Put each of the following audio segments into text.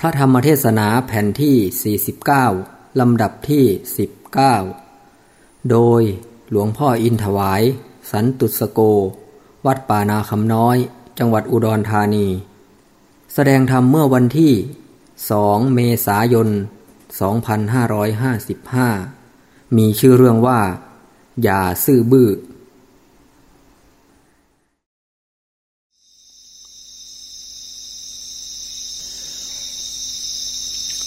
พระธรรมเทศนาแผ่นที่ 49 ลำดับที่ 19 โดยหลวงพ่ออินถวาย สันตุสโก วัดป่านาคำน้อย จังหวัดอุดรธานี แสดงธรรมเมื่อวันที่ 2 เมษายน 2555 มีชื่อเรื่องว่า อย่าซื่อบื้อ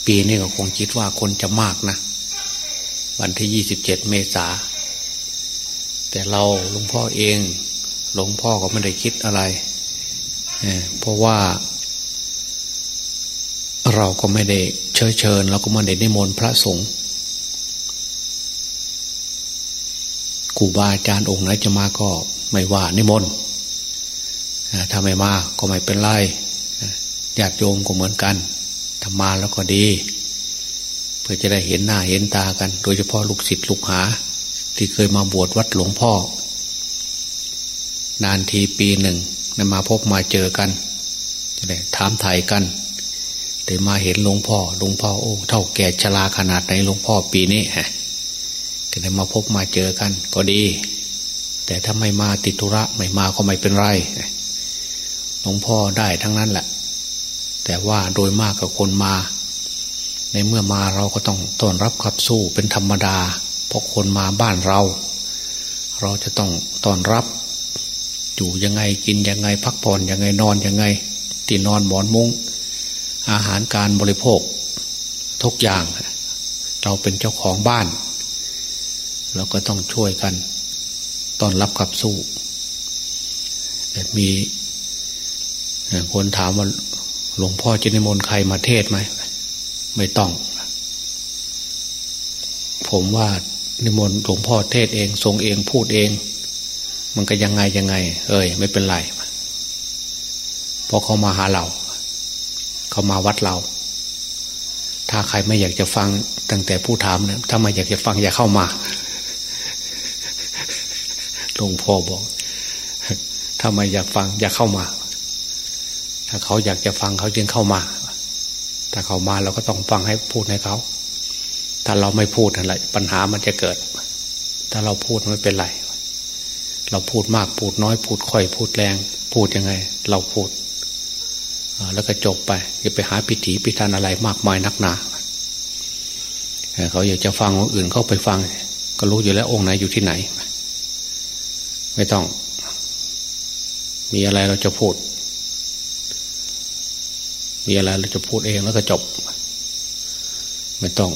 ปีนี้ก็คงคิดว่าคนจะมากนะ วันที่ยี่สิบเจ็ดเมษา แต่เราหลวงพ่อเองหลวงพ่อก็ไม่ได้คิดอะไรเเพราะว่า เราก็ไม่ได้เชิญเชิญเราก็ไม่ได้นิมนต์พระสงฆ์ครูบาอาจารย์องค์ไหนจะมาก็ไม่ว่านิมนต์ถ้าไม่มาก็ไม่เป็นไรญาติโยมก็เหมือนกัน ทำมาแล้วก็ดี เพื่อจะได้เห็นหน้าเห็นตากัน โดยเฉพาะลูกศิษย์ลูกหา ที่เคยมาบวชวัดหลวงพ่อ นานทีปีหนึ่งได้มาพบมาเจอกัน จะได้ถามไถ่กันแต่มาเห็นหลวงพ่อหลวงพ่อโอ้เท่าแก่ชราขนาดไหนหลวงพ่อปีนี้ฮะก็ได้มาพบมาเจอกัน ก็ดี แต่ถ้าไม่มาติดธุระไม่มาก็ไม่เป็นไรหลวงพ่อได้ทั้งนั้นแหละ แต่ว่าโดยมากกับคนมา ในเมื่อมาเราก็ต้องต้อนรับขับสู้เป็นธรรมดา เพราะคนมาบ้านเรา เราจะต้องต้อนรับ อยู่ยังไงกินยังไง พักผ่อนยังไงนอนยังไงตีนอนหมอนมุง้งอาหารการบริโภค ทุกอย่าง เราเป็นเจ้าของบ้าน เราก็ต้องช่วยกันต้อนรับขับสู้มีคนถามว่า หลวงพ่อจะนิมนต์ใครมาเทศไหมไม่ต้อง ผมว่านิมนต์หลวงพ่อเทศเองทรงเองพูดเอง มันก็ยังไงยังไง เอ้ย ไม่เป็นไรพราะเขามาหาเรา เขามาวัดเรา ถ้าใครไม่อยากจะฟังตั้งแต่ผู้ถามนะถ้าไม่อยากจะฟังอย่าเข้ามาหลวงพ่อบอก ถ้าไม่อยากฟังอย่าเข้ามา ถ้าเขาอยากจะฟังเขาจึงเข้ามา ถ้าเขามาเราก็ต้องฟังให้พูดให้เขา ถ้าเราไม่พูดอะไรปัญหามันจะเกิด ถ้าเราพูดไม่เป็นไร เราพูดมากพูดน้อยพูดค่อยพูดแรง พูดยังไง เราพูดแล้วก็จบไปอย่าไปหาพิถีพิธันอะไรมากมายนักหนาเขาอยากจะฟังองค์อื่นเข้าไปฟัง ก็รู้อยู่แล้วองค์ไหนอยู่ที่ไหน ไม่ต้อง มีอะไรเราจะพูด มีอะไรเราจะพูดเองแล้วก็จบ ไม่ต้อง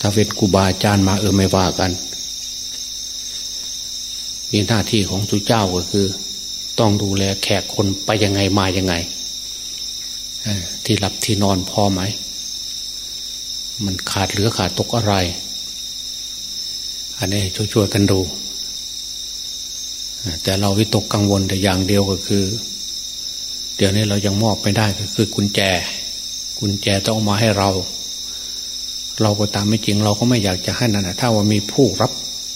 ถ้าเป็นกูบาอาจารย์มาเออไม่ว่ากัน มีหน้าที่ของสุเจ้าก็คือ ต้องดูแลแขกคนไปยังไงมายังไงที่หลับที่นอนพอไหม มันขาดเหลือขาดตกอะไร อันนี้ช่วยๆกันดู แต่เราวิตกกังวลแต่อย่างเดียวก็คือ เดี๋ยวนี้เรายังมอบไม่ได้ก็คือกุญแจ กุญแจต้องมาให้เรา เราก็ตามไม่จริง เราก็ไม่อยากจะให้นั่นนะถ้าว่ามีผู้รับ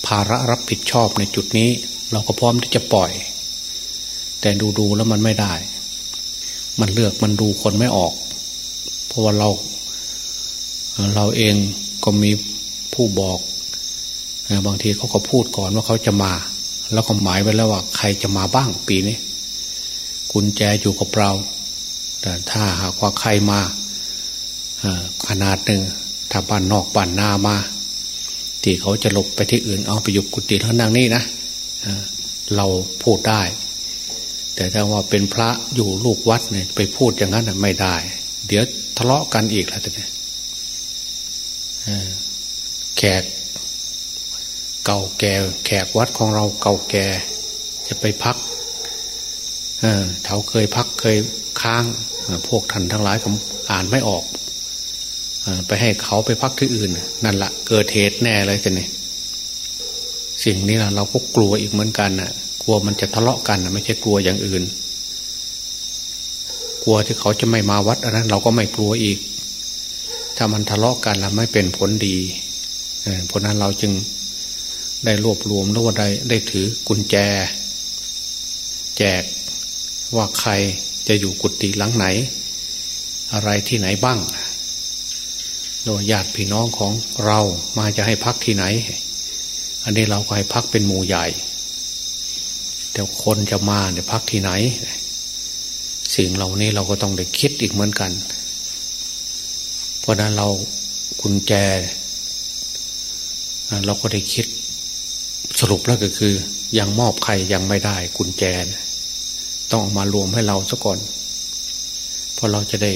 ภาระรับผิดชอบในจุดนี้ เราก็พร้อมที่จะปล่อย แต่ดูดูแล้วมันไม่ได้ มันเลือกมันดูคนไม่ออก เพราะว่าเรา เราเองก็มีผู้บอกบางทีเขาก็พูดก่อนว่าเขาจะมา แล้วก็หมายไว้แล้วว่าใครจะมาบ้างปีนี้ กุญแจอยู่กับเรา แต่ถ้าหากว่าใครมาขนาดหนึ่งถ้าบ้านนอกบ้านนามา ที่เขาจะหลบไปที่อื่นเอาไปอยู่กุฏิท่านั่งนี่นะเราพูดได้ แต่ถ้าว่าเป็นพระอยู่ลูกวัดเนี่ยไปพูดอย่างนั้นไม่ได้ เดี๋ยวทะเลาะกันอีกแล้วแต่เนี่ยแขกเก่าแก่แขกวัดของเราเก่าแก่ จะไปพัก เออเขาเคยพักเคยค้างพวกท่านทั้งหลายอ่านไม่ออกไปให้เขาไปพักที่อื่น นั่นละเกิดเหตุแน่เลยจะเนี่ยสิ่งนี้ละเราก็กลัวอีกเหมือนกันน่ะ กลัวมันจะทะเลาะกันนะไม่ใช่กลัวอย่างอื่น กลัวที่เขาจะไม่มาวัดอันนั้น เราก็ไม่กลัวอีก ถ้ามันทะเลาะกันแล้วไม่เป็นผลดีเพราะนั้นเราจึงได้รวบรวมแล้วว่าได้ได้ถือกุญแจ แจก ว่าใครจะอยู่กุฏิหลังไหน อะไรที่ไหนบ้าง โดยญาติพี่น้องของเรามาจะให้พักที่ไหน อันนี้เราก็ให้พักเป็นหมู่ใหญ่ แต่คนจะมาเนี่ยพักที่ไหน สิ่งเหล่านี้เราก็ต้องได้คิดอีกเหมือนกัน เพราะนั้นเรากุญแจ เราก็ได้คิดสรุปแล้วก็คือ ยังมอบใครยังไม่ได้กุญแจ ต้องอมารวมให้เราซะก่อนเพราะเราจะได้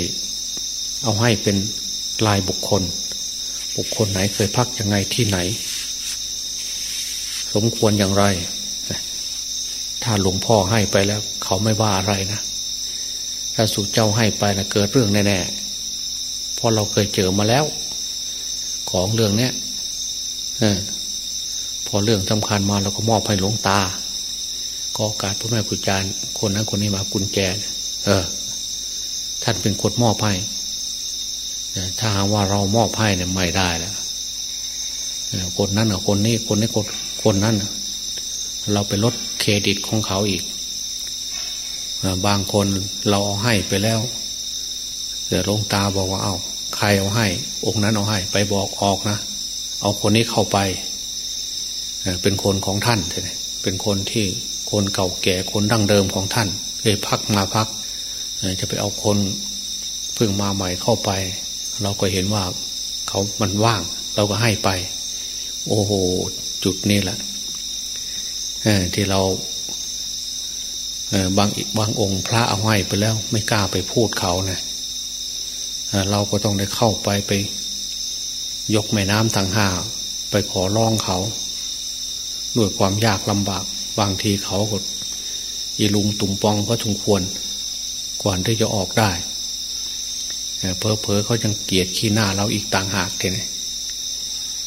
เอาให้เป็นลายบุคคล บุคคลไหนเคยพักยังไงที่ไหน สมควรอย่างไร ถ้าหลวงพ่อให้ไปแล้ว เขาไม่ว่าอะไรนะถ้าสู่เจ้าให้ไปนะเกิดเรื่องแน่ๆเพราะเราเคยเจอมาแล้ว ของเรื่องเนี้ยพอเรื่องสำคัญมาเราก็มอบให้หลวงตา อกาสพระแม่กุญจารคนนั้นคนนี้มากุญแจ เออ ท่านเป็นคนมอบให้ถ้าหากว่าเรามอบให้เนี่ยไม่ได้แล้วคนนั้นกับคนนี้คนนี้คนคนนั้นเราไปลดเครดิตของเขาอีกบางคนเราเอาให้ไปแล้วแต่หลวงตาบอกว่าเอา้าใครเอาให้ องค์นั้นเอาให้ ไปบอกออกนะเอาคนนี้เข้าไปเป็นคนของท่านใช่เป็นคนที่ คนเก่าแก่คนดั้งเดิมของท่านเคยพักมาพักจะไปเอาคนเพิ่งมาใหม่เข้าไป เราก็เห็นว่าเขามันว่าง เราก็ให้ไป โอ้โห จุดนี้แหละที่เราบางบางองค์พระเอาให้ไปแล้ว ไม่กล้าไปพูดเขานะเราก็ต้องได้เข้าไปไป ยกแม่น้ำทางห้าไปขอร้องเขา ด้วยความยากลำบาก บางทีเขาก็อีลุงตุ่มปองก็สมควรก่อนที่จะออกได้เพอเพอเขายังเกลียดขี้หน้าเราอีกต่างหากทีนี้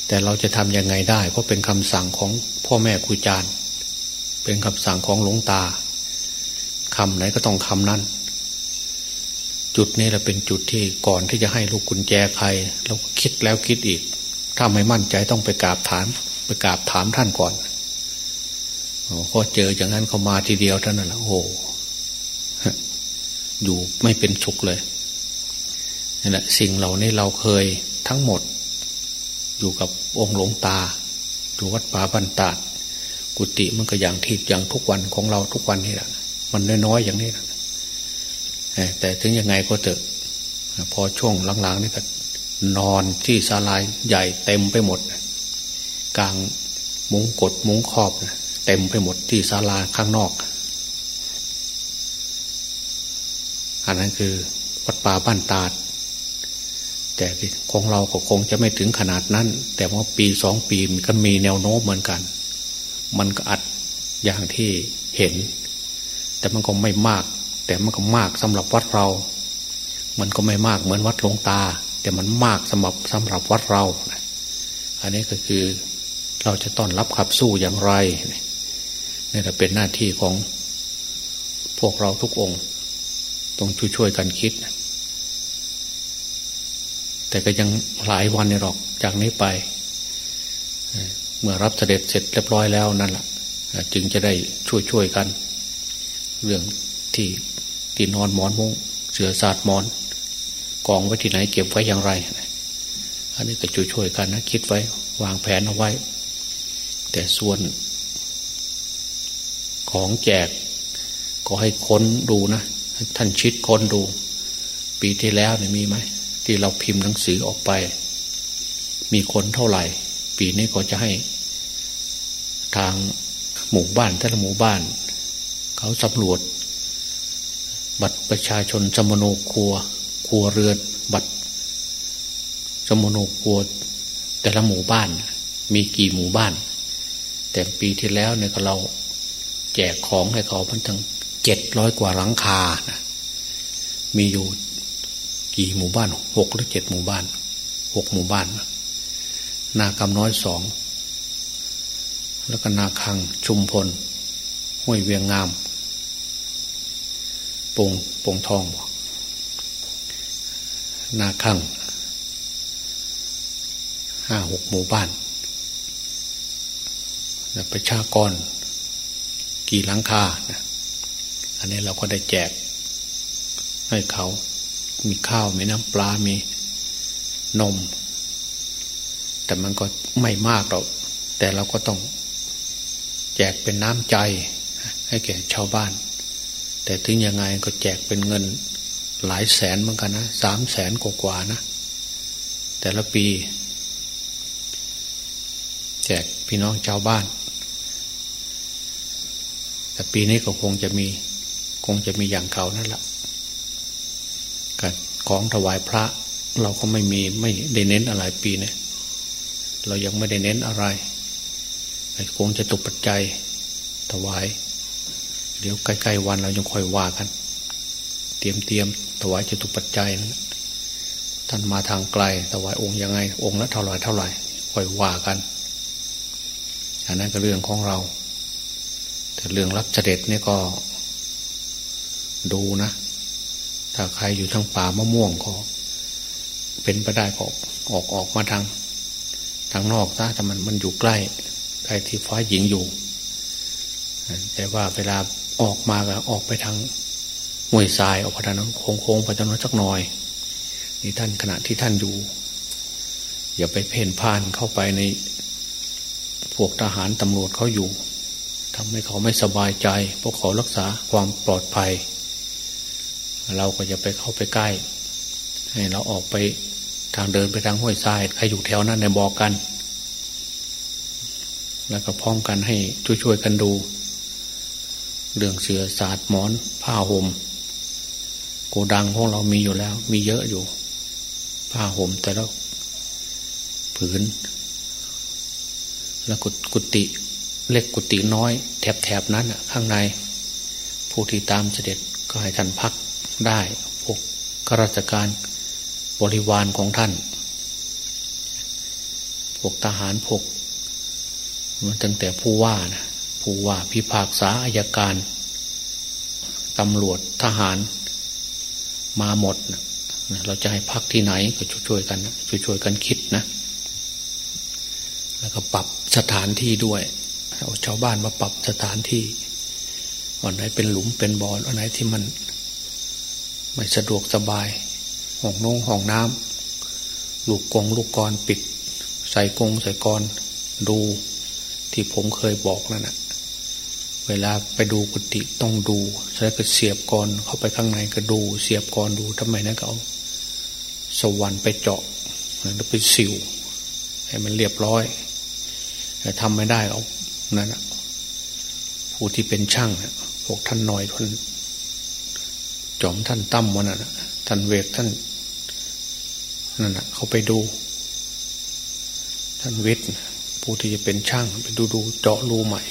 แต่เราจะทำยังไงได้ เพราะเป็นคำสั่งของพ่อแม่ครูอาจารย์ เป็นคำสั่งของหลวงตาคำไหนก็ต้องคำนั้น จุดนี้แหละเป็นจุดที่ก่อนที่จะให้ลูกกุญแจใครเราคิดแล้วคิดอีก ถ้าไม่มั่นใจต้องไปกราบถาม ไปกราบถามท่านก่อน พอเจออย่างนั้นเขามาทีเดียวเท่านั้นแหละโอ้อยู่ไม่เป็นสุขเลยนี่แหละสิ่งเหล่านี้เราเคยทั้งหมด อยู่กับองค์หลวงตาอยู่วัดป่าบันตาดกุฏิมันก็อย่างที่อย่างทุกวันของเราทุกวันนี่แหละมันน้อยๆอย่างนี้แหละแต่ถึงยังไงก็เถอะพอช่วงหลังๆนี่ก็นอนที่ศาลาใหญ่เต็มไปหมด กลางมุงกดมุงครอบ เต็มไปหมดที่ศาลาข้างนอก อันนั้นคือวัดป่าบ้านตาด แต่ของเราก็คงจะไม่ถึงขนาดนั้น แต่ว่าปีสองปีมันก็มีแนวโน้มเหมือนกัน มันก็อัดอย่างที่เห็น แต่มันก็ไม่มาก แต่มันก็มากสำหรับวัดเรา มันก็ไม่มากเหมือนวัดหลวงตา แต่มันมากสำหรับสำหรับวัดเรา อันนี้ก็คือเราจะต้อนรับขับสู้อย่างไร นี่แหละเป็นหน้าที่ของพวกเราทุกองค์ ต้องช่วยๆกันคิด แต่ก็ยังหลายวันนี่หรอกจากนี้ไป เมื่อรับเสด็จเสร็จเรียบร้อยแล้วนั่นแหละจึงจะได้ช่วยช่วยกัน เรื่องที่ที่นอนหมอนมุ้งเสือสาดหมอนกองไว้ที่ไหนเก็บไว้อย่างไร อันนี้ก็ช่วยช่วยกันนะคิดไว้ วางแผนเอาไว้ แต่ส่วน ของแจก ก็ให้ค้นดูนะ ท่านชิดค้นดู ปีที่แล้วเนี่ยมีไหม ที่เราพิมพ์หนังสือออกไป มีคนเท่าไหร่ ปีนี้ก็จะให้ ทางหมู่บ้านแต่ละหมู่บ้าน เขาสำรวจ บัตรประชาชนจมโนครัว ครัวเรือนบัตรจมโนครัว แต่ละหมู่บ้าน มีกี่หมู่บ้าน แต่ปีที่แล้วเนี่ยเรา แจกของให้เขาพันทั้งเจ็ดร้อยกว่าหลังคานะมีอยู่กี่หมู่บ้านหกหรือเจ็ดหมู่บ้านหกหมู่บ้านนากำน้อยสองแล้วก็นาคังชุมพลห้วยเวียงงามปงปงทอง นาคังห้าหกหมู่บ้านประชากร กี่หลังคาอันนี้เราก็ได้แจก ให้เขา มีข้าวมีน้ำปลา มีนม แต่มันก็ไม่มากหรอก แต่เราก็ต้อง แจกเป็นน้ำใจ ให้แก่ชาวบ้าน แต่ถึงยังไงก็แจกเป็นเงินหลายแสนเหมือนกันนะสามแสนกว่าๆนะ แต่ละปี แจกพี่น้องชาวบ้าน แต่ปีนี้ก็คงจะมีคงจะมีอย่างเก่านั่นแหละกับของถวายพระ เราก็ไม่มีไม่ได้เน้นอะไรปีนี่ยเรายังไม่ได้เน้นอะไรคงจะตกปัจจัยถวาย เดี๋ยวใกล้ๆวันเรายังค่อยว่ากัน เตรียมเตรียมถวายจะตุปัจจัยนะท่านมาทางไกลถวายองค์ยังไง องค์ละเท่าไหร่เท่าไหร่ค่อยว่ากันอันนั้นก็เรื่องของเรา แต่เรื่องรับเสด็จนี่ก็ดูนะ ถ้าใครอยู่ทางป่ามะม่วงก็ เป็นไปได้ก็ออกออกมาทางทางนอกนะแต่มันมันอยู่ใกล้ใกล้ที่ฟ้าหญิงอยู่ แต่ว่าเวลาออกมาก็ออกไปทางห้วยทรายออกไปทางนั้นโค้งๆไปทางนั้นสักหน่อย นี่ท่านขณะที่ท่านอยู่ อย่าไปเพ่นพ่านเข้าไปในพวกทหารตำรวจเขาอยู่ ทำให้เขาไม่สบายใจเพราะเขารักษาความปลอดภัย เราก็จะไปเข้าไปใกล้ ให้เราออกไปทางเดินไปทางห้วยทรายใครอยู่แถวนั้นในบอกกัน แล้วก็พ้องกันให้ช่วยๆกันดู เรื่องเสือสาดหมอน ผ้าห่มโกดังของเรามีอยู่แล้ว มีเยอะอยู่ ผ้าห่มแต่ละผืน แล้วกุฏิ เล็กกุฏิน้อยแถบๆนั้นข้างใน ผู้ที่ตามเสด็จก็ให้ท่านพักได้พวกข้าราชการบริวารของท่าน พวกทหารพวกมันตั้งแต่ผู้ว่านะผู้ว่าพิพากษาอายการตำรวจทหารมาหมดนะเราจะให้พักที่ไหนก็ช่วยๆกันนะช่วยๆกันคิดนะ แล้วก็ปรับสถานที่ด้วย เอาชาวบ้านมาปรับสถานที่วันไหนเป็นหลุมเป็นบ่อวันไหนที่มัน ไม่สะดวกสบายห้องนงห้องน้ำลูกกงลูกกรปิด ใส่กงใส่กรดูที่ผมเคยบอกนั่นนะเวลาไปดูกุฏิต้องดูใช้ก็เสียบกรเข้าไปข้างในก็ดู เสียบกรดูทำไมนะเขาสวรรค์ไปเจาะแล้วไปสิวให้มันเรียบร้อยแต่ทำไม่ได้เอา นั่นนะผู้ที่เป็นช่างพวกท่านหน่อยท่านจอมท่านตั้มวันนั้นท่านเวกท่านนั่นนะเขาไปดู ท่านวิทย์ผู้ที่จะเป็นช่างไปดูดูเจาะรูใหม่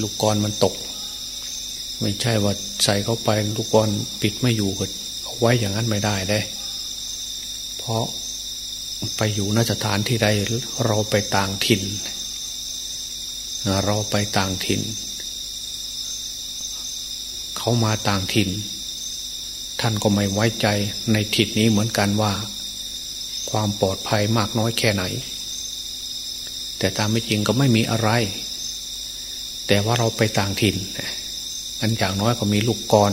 ลูกกรมันตก ไม่ใช่ว่าใส่เข้าไปลูกกรปิดไม่อยู่ก็เอาไว้อย่างนั้นไม่ได้ได้ เพราะไปอยู่นสถานที่ใดเราไปต่างถิ่น เราไปต่างถิ่น เขามาต่างถิ่น ท่านก็ไม่ไว้ใจในถิ่นนี้เหมือนกันว่า ความปลอดภัยมากน้อยแค่ไหน แต่ตามไม่จริงก็ไม่มีอะไร แต่ว่าเราไปต่างถิ่นอันอย่างน้อยก็มีลูกกร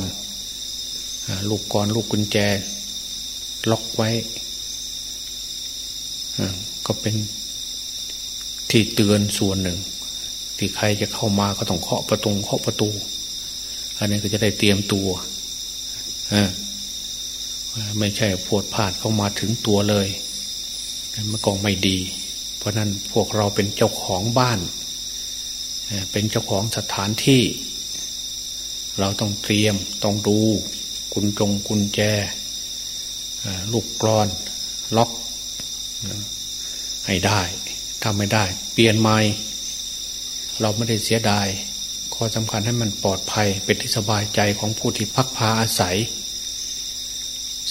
ลูกกรลูกกุญแจ ล็อกไว้ก็เป็นที่เตือนส่วนหนึ่ง ที่ใครจะเข้ามาก็ต้องเคาะประตูเคาะประตู อันนี้ก็จะได้เตรียมตัวไม่ใช่พวดพลาดเข้ามาถึงตัวเลยมันก็ไม่ดี เพราะนั้นพวกเราเป็นเจ้าของบ้าน เป็นเจ้าของสถานที่ เราต้องเตรียมต้องดู กุญจงกุญแจ ลูกกรอนล็อกให้ได้ทำไม่ได้ เปลี่ยนใหม่ เราไม่ได้เสียดายข้อสำคัญให้มันปลอดภัยเป็นที่สบายใจของผู้ที่พักพาอาศัย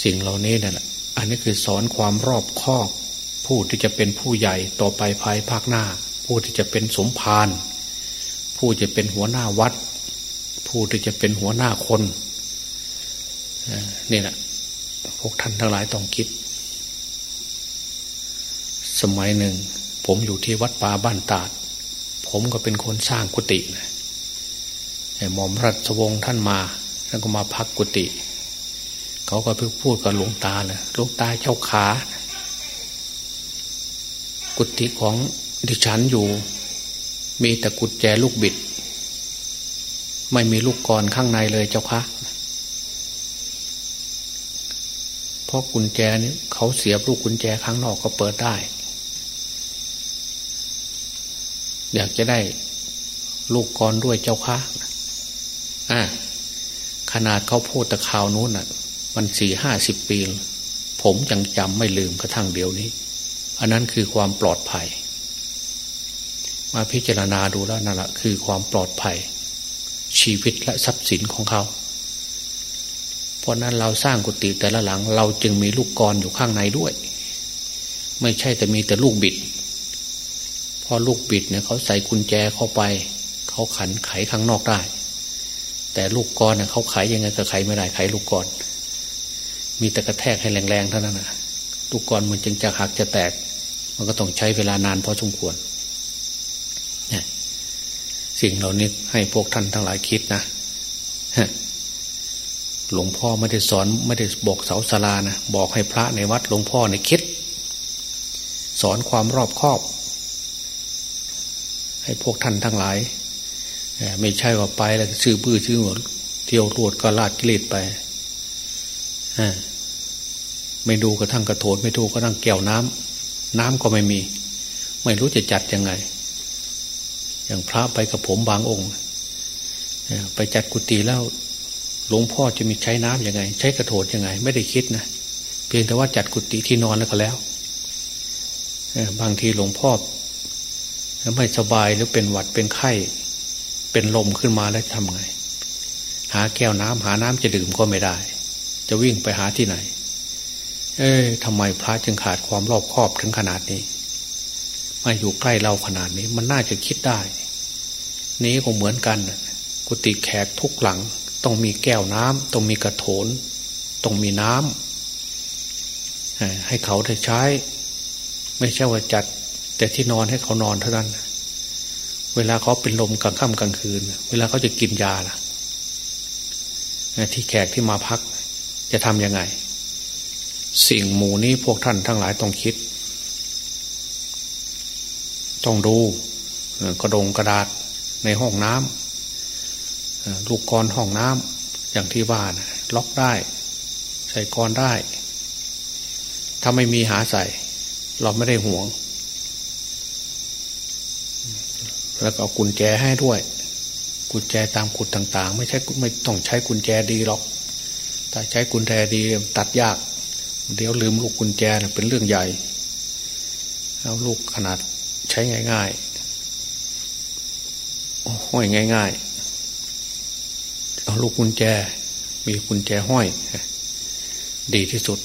สิ่งเหล่านี้นั่นแหละอันนี้คือสอนความรอบคอบ ผู้ที่จะเป็นผู้ใหญ่ต่อไปภายภาคหน้า ผู้ที่จะเป็นสมภารผู้จะเป็นหัวหน้าวัด ผู้ที่จะเป็นหัวหน้าคนนี่แหละพวกท่านทั้งหลายต้องคิด สมัยหนึ่ง ผมอยู่ที่วัดป่าบ้านตาด ผมก็เป็นคนสร้างกุฏินะหมอมรัชวงศ์ท่านมาท่านก็มาพักกุฏิเขาก็พูดกับหลวงตาเลยหลวงตาเจ้าขา กุฏิของดิฉันอยู่ มีแต่กุญแจลูกบิด ไม่มีลูกกรข้างในเลยเจ้าคะเพราะกุญแจนี้เขาเสียบลูกกุญแจข้างนอกก็เปิดได้ อยากจะได้ลูกกรด้วยเจ้าคะอ่าขนาดเขาพูดต่ข่าวนู้นอะ มันสี่ห้าสิบปี ผมยังจำไม่ลืมกระทั่งเดียวนี้ อันนั้นคือความปลอดภัย มาพิจารณาดูแล้วนั่นแหละคือความปลอดภัย ชีวิตและทรัพย์สินของเขาเพราะนั้นเราสร้างกุฏิแต่ละหลัง เราจึงมีลูกกรอยู่ข้างในด้วย ไม่ใช่แต่มีแต่ลูกบิด อลูกบิดเนี่ยเขาใส่กุญแจเข้าไป เขาขันไขข้างนอกได้ แต่ลูกกรเนี่ยเขาไขายยังไงก็ไขไม่ได้ไขลูกกรมีแต่กระแทกให้แรงๆเท่านั้นนะลูกกรมันจึงจะหักจะแตก มันก็ต้องใช้เวลานานพอสมควรสิ่งเหล่านี้ให้พวกท่านทั้งหลายคิดนะหลวงพ่อไม่ได้สอนไม่ได้บอกเสาสลานะบอกให้พระในวัดหลวงพ่อในคิด สอนความรอบคอบ ให้พวกท่านทั้งหลาย ไม่ใช่ว่าไปแล้วซื้อบื้อซื้อหมดเที่ยวรวดก็ลาดกรีดไปไม่ดูกระทั่งกระโถนไม่ดูกระทั่งแก้วน้ำน้ำก็ไม่มี ไม่รู้จะจัดยังไง อย่างพระไปกับผมบางองค์ไปจัดกุฏิแล้วหลวงพ่อจะมีใช้น้ำยังไง ใช้กระโถนยังไง ไม่ได้คิดนะเพียงแต่ว่าจัดกุฏิที่นอนแล้วก็แล้วบางทีหลวงพ่อ ไม่สบายหรือเป็นหวัดเป็นไข้ เป็นลมขึ้นมาแล้วทำไง หาแก้วน้ำหาน้ำจะดื่มก็ไม่ได้ จะวิ่งไปหาที่ไหน เอ้ทำไมพระจึงขาดความรอบคอบถึงขนาดนี้มาอยู่ใกล้เราขนาดนี้ มันน่าจะคิดได้ นี้ก็เหมือนกัน กุฏิแขกทุกหลัง ต้องมีแก้วน้ำต้องมีกระโถน ต้องมีน้ำให้เขาได้ใช้ ไม่ใช่ว่าจัด แต่ที่นอนให้เขานอนเท่านั้น เวลาเขาเป็นลมกลางค่ำกลางคืน เวลาเขาจะกินยาล่ะ ที่แขกที่มาพัก จะทำยังไง สิ่งหมู่นี้พวกท่านทั้งหลายต้องคิด ต้องดูกระดงกระดาษในห้องน้ำลูกกรห้องน้ำอย่างที่ว่านะล็อกได้ ใส่กรได้ ถ้าไม่มีหาใส่ เราไม่ได้ห่วง แล้วก็กุญแจให้ด้วย กุญแจตามกุดต่าง ๆ ไม่ใช่ไม่ต้องใช้กุญแจดีหรอกถ้าใช้กุญแจดีตัดยาก เดี๋ยวลืมลูกกุญแจเป็นเรื่องใหญ่เอาลูกขนาดใช้ง่ายๆห้อยง่าย ๆ เอาลูกกุญแจ มีกุญแจห้อย ดีที่สุด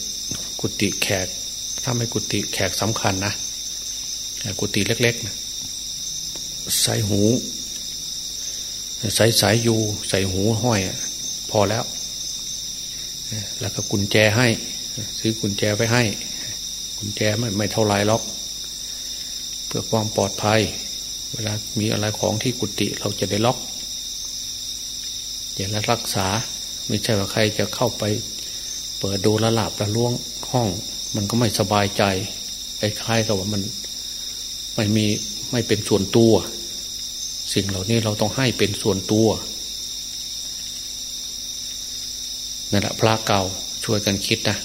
กุฏิแขก ถ้าไม่กุฏิแขกสำคัญนะกุฏิเล็กๆนะ ใส่หู ใส่สายยูใส่หูห้อย พอแล้ว แล้วก็กุญแจให้ ซื้อกุญแจไปให้ กุญแจไม่ไม่เท่าไรหรอก เพื่อความปลอดภัย เวลามีอะไรของที่กุฏิเราจะได้ล็อกอย่าละรักษา ไม่ใช่ว่าใครจะเข้าไป เปิดดูละหลับละล่วงห้อง มันก็ไม่สบายใจคล้ายๆกับว่ามันไม่มีไม่เป็นส่วนตัว สิ่งเหล่านี้เราต้องให้เป็นส่วนตัวนั่นแหละพระเก่าช่วยกันคิดนะ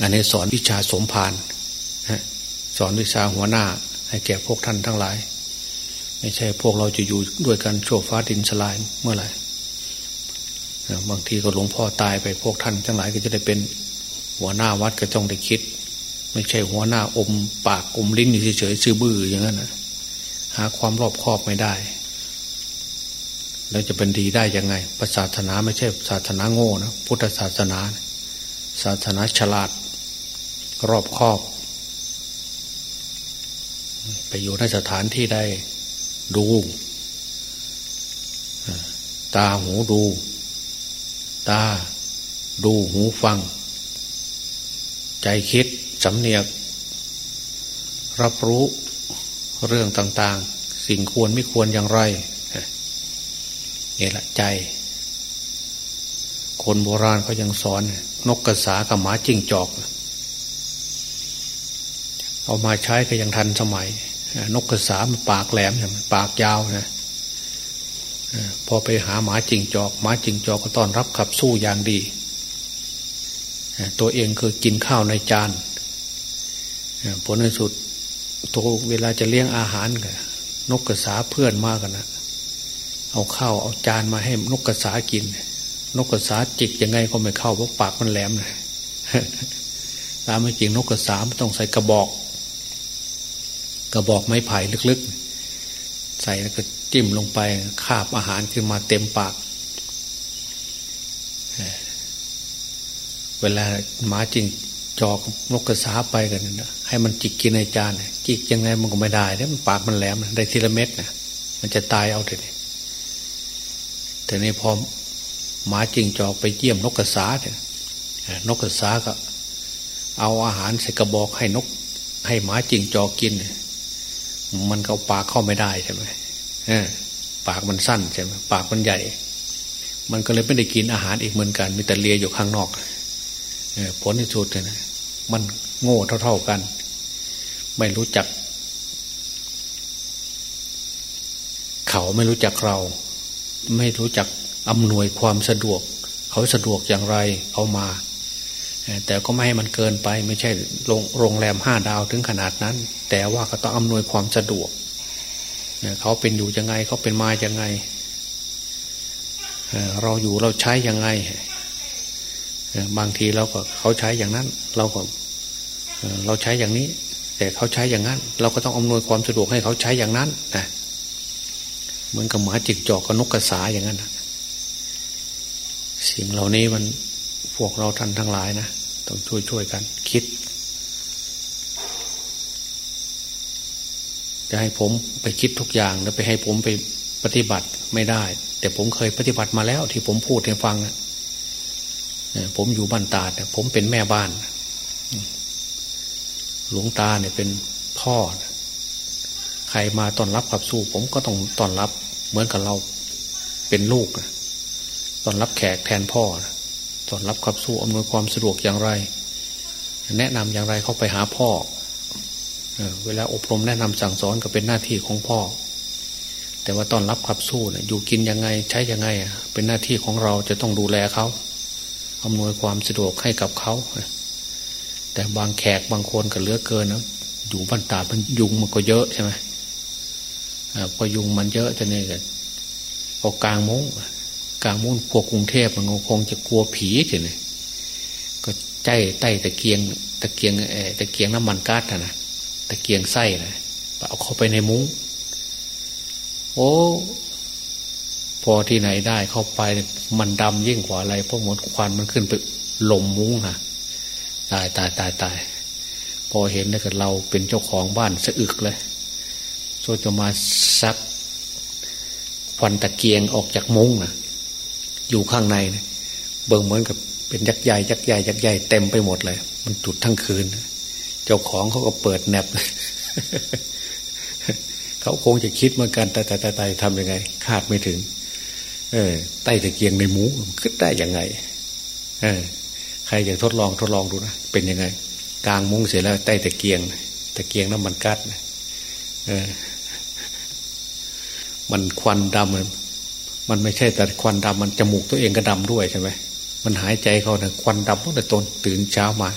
อันนี้สอนวิชาสมภารสอนวิชาหัวหน้า ให้แก่พวกท่านทั้งหลาย ไม่ใช่พวกเราจะอยู่ด้วยกันโชว์ฟ้าดินสลายเมื่อไหร่บางทีก็หลวงพ่อตายไปพวกท่านทั้งหลายก็จะได้เป็นหัวหน้าวัดก็ต้องได้คิด ไม่ใช่หัวหน้าอมปากอมลิ้นอยู่เฉยๆซื่อบื้ออย่างนั้นนะ หาความรอบคอบไม่ได้ แล้วจะเป็นดีได้ยังไงศาสนาไม่ใช่ศาสนาโง่นะพุทธศาสนา ศาสนาฉลาด รอบคอบ ไปอยู่ในสถานที่ใดดู ตาหูดู ตาดูหูฟัง ใจคิดสำเนียก รับรู้ เรื่องต่างๆ สิ่งควรไม่ควรอย่างไรนี่แหละใจ คนโบราณเขายังสอน นกกระสากับหมาจิ้งจอก เอามาใช้ก็ยังทันสมัย นกกระสามันปากแหลมใช่ไหมปากยาวนะพอไปหาหมาจิงจอกหมาจิงจอกก็ต้อนรับขับสู้อย่างดี ตัวเองคือกินข้าวในจานผลในสุด ตัวเวลาจะเลี้ยงอาหารกันนกกระสาเพื่อนมากกันนะเอาข้าวเอาจานมาให้นกกระสากิน นกกระสาจิกยังไงก็ไม่เข้าเพราะปากมันแหลมเลยตามไม่จริงนกกระสาต้องใส่กระบอก กระบอกไม้ไผ่ลึกๆ ใส่แล้วก็จิ้มลงไปคาบอาหารขึ้นมาเต็มปากเวลาหมาจริง จอกนกกระสาไปกันนะให้มันจิกกินในจานจิกยังไงมันก็ไม่ได้แล้วมันปากมันแหลมได้ทีละเม็ดนะมันจะตายเอาเถอะแต่นี่พอหมาจิงจอกไปเยี่ยมนกกระสาเนี่ยนกกระสาก็ เอาอาหารใส่กระบอกให้นก ให้หมาจิงจอกกิน มันก็ปากเข้าไม่ได้ใช่ไหมปากมันสั้นใช่ไหมปากมันใหญ่ มันก็เลยไม่ได้กินอาหารอีกเหมือนกัน มีแต่เลียอยู่ข้างนอกผลที่สุดเลยนะ มันโง่เท่า ๆกัน ไม่รู้จัก เขาไม่รู้จักเรา ไม่รู้จักอำนวยความสะดวก เขาสะดวกอย่างไรเขามา แต่ก็ไม่ให้มันเกินไป ไม่ใช่โรงแรมห้าดาวถึงขนาดนั้น แต่ว่าก็ต้องอำนวยความสะดวกเขาเป็นอยู่ยังไงเขาเป็นมายังไงเราอยู่เราใช้ยังไงบางทีเราก็เขาใช้อย่างนั้น เราก็ เราใช้อย่างนี้ แต่เขาใช้อย่างนั้น เราก็ต้องอำนวยความสะดวกให้เขาใช้อย่างนั้นนะเหมือนกับหมาจิกจอกกับนกกระสาอย่างนั้นนะสิ่งเหล่านี้มันพวกเราท่านทั้งหลายนะต้องช่วยช่วยกันคิด จะให้ผมไปคิดทุกอย่างแล้วไปให้ผมไปปฏิบัติไม่ได้ แต่ผมเคยปฏิบัติมาแล้ว ที่ผมพูดให้ฟังผมอยู่บ้านตาเนี่ยผมเป็นแม่บ้าน หลวงตาเนี่ยเป็นพ่อ ใครมาต้อนรับขับสู้ ผมก็ต้องต้อนรับเหมือนกับเราเป็นลูกต้อนรับแขกแทนพ่อต้อนรับขับสู้อำนวยความสะดวกอย่างไร แนะนำอย่างไรเข้าไปหาพ่อเวลาอบรมแนะนำสั่งสอนก็เป็นหน้าที่ของพ่อ แต่ว่าตอนรับขับสู้เนี่ยอยู่กินยังไงใช้ยังไง เป็นหน้าที่ของเราจะต้องดูแลเขาอำนวยความสะดวกให้กับเขา แต่บางแขกบางคนก็เลือกเกินนะอยู่บ้านตามันยุงมันก็เยอะใช่ไหมพอยุงมันเยอะจะเนี่ยกันพอกลางมุ้งกลางมุ้งพวกกรุงเทพมันคงจะกลัวผีเฉยก็ใจใต้ตะเกียงตะเกียงเอตะเกียงน้ำมันก๊าซนะตะเกียงไส้นะเอาเข้าไปในมุ้งโอ้พอที่ไหนได้เข้าไปมันดำยิ่งกว่าอะไรเพราะหมดควันมันขึ้นไปลมมุ้งนะ ตายตายตายตาย พอเห็นแล้วก็เราเป็นเจ้าของบ้านสะอึกเลยโซจะมาซักควันตะเกียงออกจากมุ้งนะอยู่ข้างในนะเบิ่งเหมือนกับเป็นยักษ์ใหญ่ยักษ์ใหญ่ยักษ์ใหญ่เต็มไปหมดเลย มันจุดทั้งคืนนะจ้าของเขาก็เปิดแนบเขาคงจะคิดเหมือนกันแต่แต่แต่ทำยังไง คาดไม่ถึง เออ ใต้ตะเกียงในหมูขึ้นได้ยังไง เออ ใครอยากทดลองทดลองดูนะเป็นยังไงกลางมุ้งเสร็จแล้วใต้ตะเกียงตะเกียงน้ำมันกัดเออ มันควันดำมันไม่ใช่แต่ควันดำมันจมูกตัวเองก็ดำด้วยใช่ไหมมันหายใจเขานี่ควันดำตั้งแต่ตนตื่นเช้ามา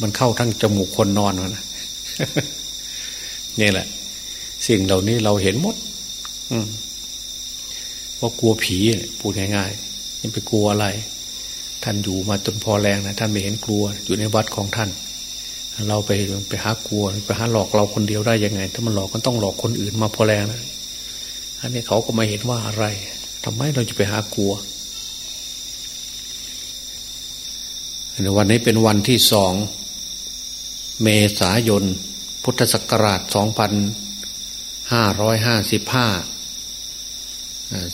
มันเข้าทั้งจมูกคนนอนนะนี่แหละ สิ่งเหล่านี้เราเห็นหมด อืมเพราะกลัวผีพูดง่ายๆยังไปกลัวอะไร ท่านอยู่มาจนพอแรงนะท่านไม่เห็นกลัว อยู่ในวัดของท่าน เราไปไปหากลัวไปหาหลอกเราคนเดียวได้ยังไง ถ้ามันหลอกก็ต้องหลอกคนอื่นมาพอแรงนะอันนี้เขาก็มาเห็นว่าอะไรทำไมเราจะไปหากลัววันนี้เป็นวันที่สองเมษายน พุทธศักราช 2555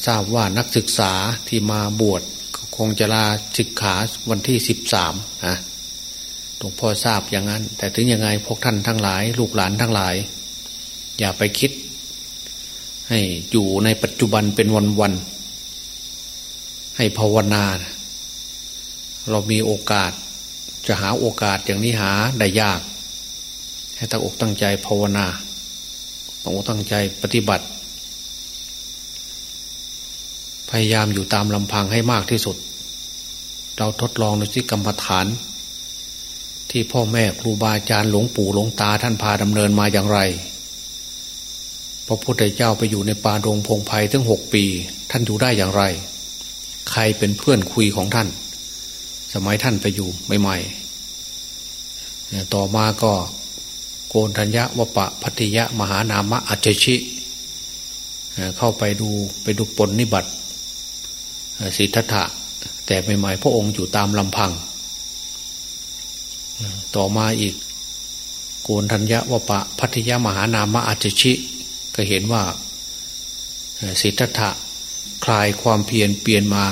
ทราบว่านักศึกษาที่มาบวช คงจะลาศึกขาวันที่13นะหลวงพ่อทราบอย่างนั้น แต่ถึงยังไงพวกท่านทั้งหลาย ลูกหลานทั้งหลาย อย่าไปคิด ให้อยู่ในปัจจุบันเป็นวันวันให้ภาวนา เรามีโอกาส จะหาโอกาสอย่างนี้หาได้ยาก ให้ตั้งอกตั้งใจภาวนาตั้งอกตั้งใจปฏิบัติ พยายามอยู่ตามลำพังให้มากที่สุด เราทดลองดูสิกรรมฐาน ที่พ่อแม่ครูบาอาจารย์หลวงปู่หลวงตาท่านพาดำเนินมาอย่างไร พระพุทธเจ้าไปอยู่ในป่าดงพงไพ่ถึงหกปี ท่านอยู่ได้อย่างไร ใครเป็นเพื่อนคุยของท่าน สมัยท่านไปอยู่ใหม่ๆต่อมาก็โกนทัญญะวปะพัติยะมหานามะอัจฉิเข้าไปดูไปดูปนนิบัติ สิทธัตถะแต่ใหม่ๆพระองค์อยู่ตามลำพัง ต่อมาอีก โกนทัญญะวปะพัทยมหานามะอัจฉิ ก็เห็นว่าสิทธัตถะคลายความเพียรเปลี่ยนมา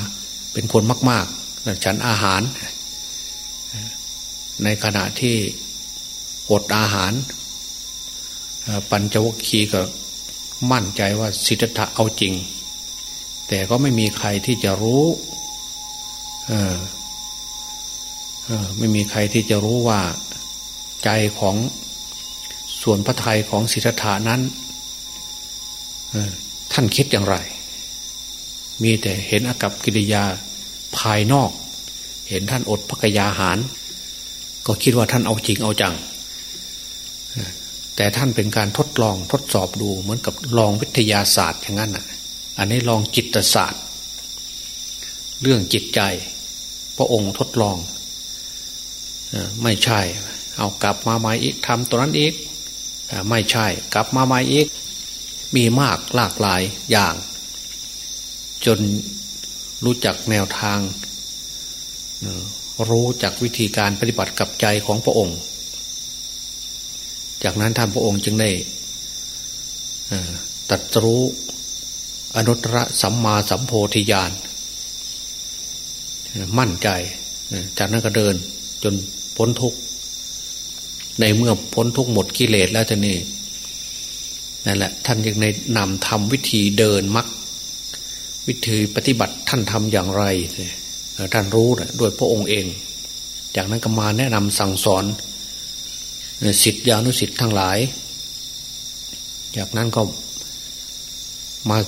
เป็นคนมากๆฉันอาหาร ในขณะที่อดอาหาร ปัญจวคีก็มั่นใจว่าสิทธัตถะเอาจริง แต่ก็ไม่มีใครที่จะรู้ไม่มีใครที่จะรู้ว่าใจของส่วนพระทัยของสิทธัตถานั้นท่านคิดอย่างไร มีแต่เห็นอากับกิริยาภายนอก เห็นท่านอดพกยาหาร ก็คิดว่าท่านเอาจริงเอาจัง แต่ท่านเป็นการทดลองทดสอบดูเหมือนกับลองวิทยาศาสตร์อย่างนั้นอะ อันนี้ลองจิตศาสตร์ เรื่องจิตใจ พระองค์ทดลองไม่ใช่ เอากลับมาใหม่อีกทำตัวนั้นอีกไม่ใช่ กลับมาใหม่อีก มีมากหลากหลายอย่าง จนรู้จักแนวทาง รู้จักวิธีการปฏิบัติกับใจของพระองค์ จากนั้นท่านพระองค์จึงได้ตัดรู้ อนุตตรสัมมาสัมโพธิญาณมั่นใจ จากนั้นก็เดินจนพ้นทุกข์ในเมื่อพ้นทุกข์หมดกิเลสแล้วจะนี่นั่นแหละ ท่านยังในนำทำวิธีเดินมักวิธีปฏิบัติท่านทำอย่างไร ท่านรู้นะด้วยพระองค์เอง จากนั้นก็มาแนะนำสั่งสอนสิทธิอนุสิทธิ์ทั้งหลาย จากนั้นก็มา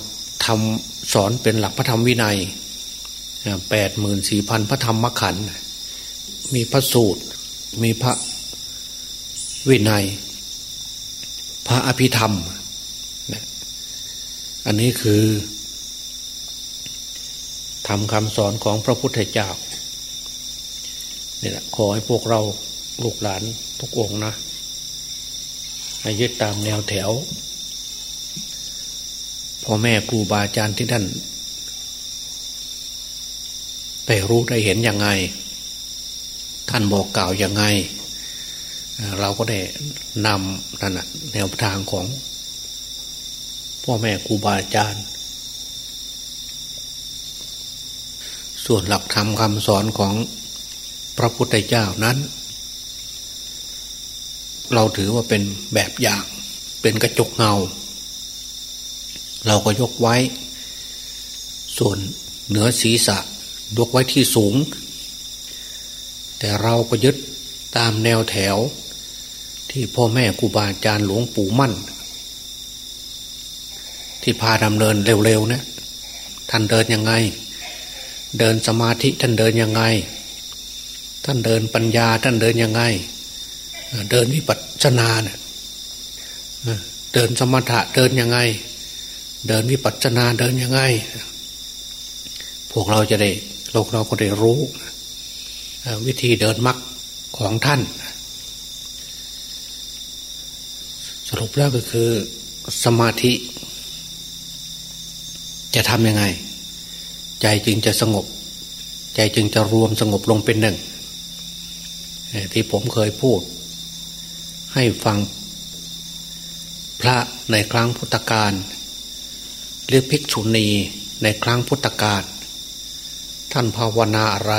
ทำสอนเป็นหลักพระธรรมวินัยแปดหมื่นสี่พันพระธรรมขันธ์มีพระสูตร มีพระวินัย พระอภิธรรม อันนี้คือทำคำสอนของพระพุทธเจ้านี่แหละขอให้พวกเราลูกหลานทุกองนะให้ยึดตามแนวแถว พ่อแม่ครูบาอาจารย์ที่ท่านได้รู้ได้เห็นยังไง ท่านบอกกล่าวยังไง เราก็ได้นำนั่นแนวทางของพ่อแม่ครูบาอาจารย์ ส่วนหลักธรรมคำสอนของพระพุทธเจ้านั้น เราถือว่าเป็นแบบอย่าง เป็นกระจกเงา เราก็ยกไว้ ส่วนเหนือศีรษะยกไว้ที่สูง แต่เราก็ยึดตามแนวแถว ที่พ่อแม่ครูบาอาจารย์หลวงปู่มั่น ที่พาดำเนินเร็วๆนะท่านเดินยังไง เดินสมาธิท่านเดินยังไง ท่านเดินปัญญาท่านเดินยังไง เดินวิปัสสนาเนี่ยเดินสมถะเดินยังไง เดินวิปัสสนาเดินยังไง พวกเราจะได้โลกเราก็ได้รู้ วิธีเดินมรรคของท่าน สรุปแล้วก็คือสมาธิ จะทำยังไง ใจจึงจะสงบ ใจจึงจะรวมสงบลงเป็นหนึ่ง ที่ผมเคยพูด ให้ฟังพระในครั้งพุทธกาล หรือภิกษุณีในครั้งพุทธกาลท่านภาวนาอะไร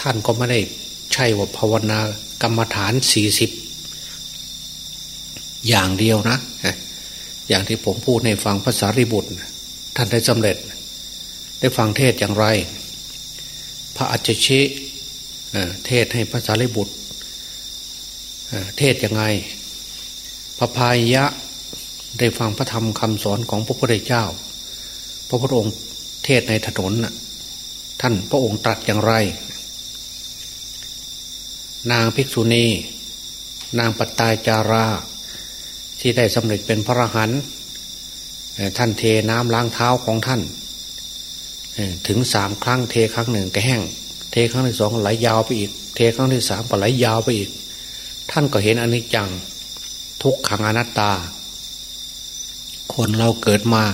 ท่านก็ไม่ได้ใช่ว่าภาวนากรรมฐานสี่สิบอย่างเดียวนะ อย่างที่ผมพูดในฟังภาษาริบุตร ท่านได้สำเร็จ ได้ฟังเทศอย่างไร พระอัจฉริเทศให้พระสารีบุตร เทศยังไงพระพายะ ได้ฟังพระธรรมคำสอนของพระพุทธเจ้า พระพุทธองค์เทศในถนนน่ะท่านพระองค์ตรัสอย่างไร นางภิกษุณี นางปตายจารา ที่ได้สำเร็จเป็นพระรหันต์ท่านเทน้ำล้างเท้าของท่าน ถึงสามครั้งเทครั้งหนึ่งก็แห้ง เทครั้งที่สองไหลยาวไปอีก เทครั้งที่สามก็ไหลยาวไปอีก ท่านก็เห็นอนิจจัง ทุกขังอนัตตา คนเราเกิดมา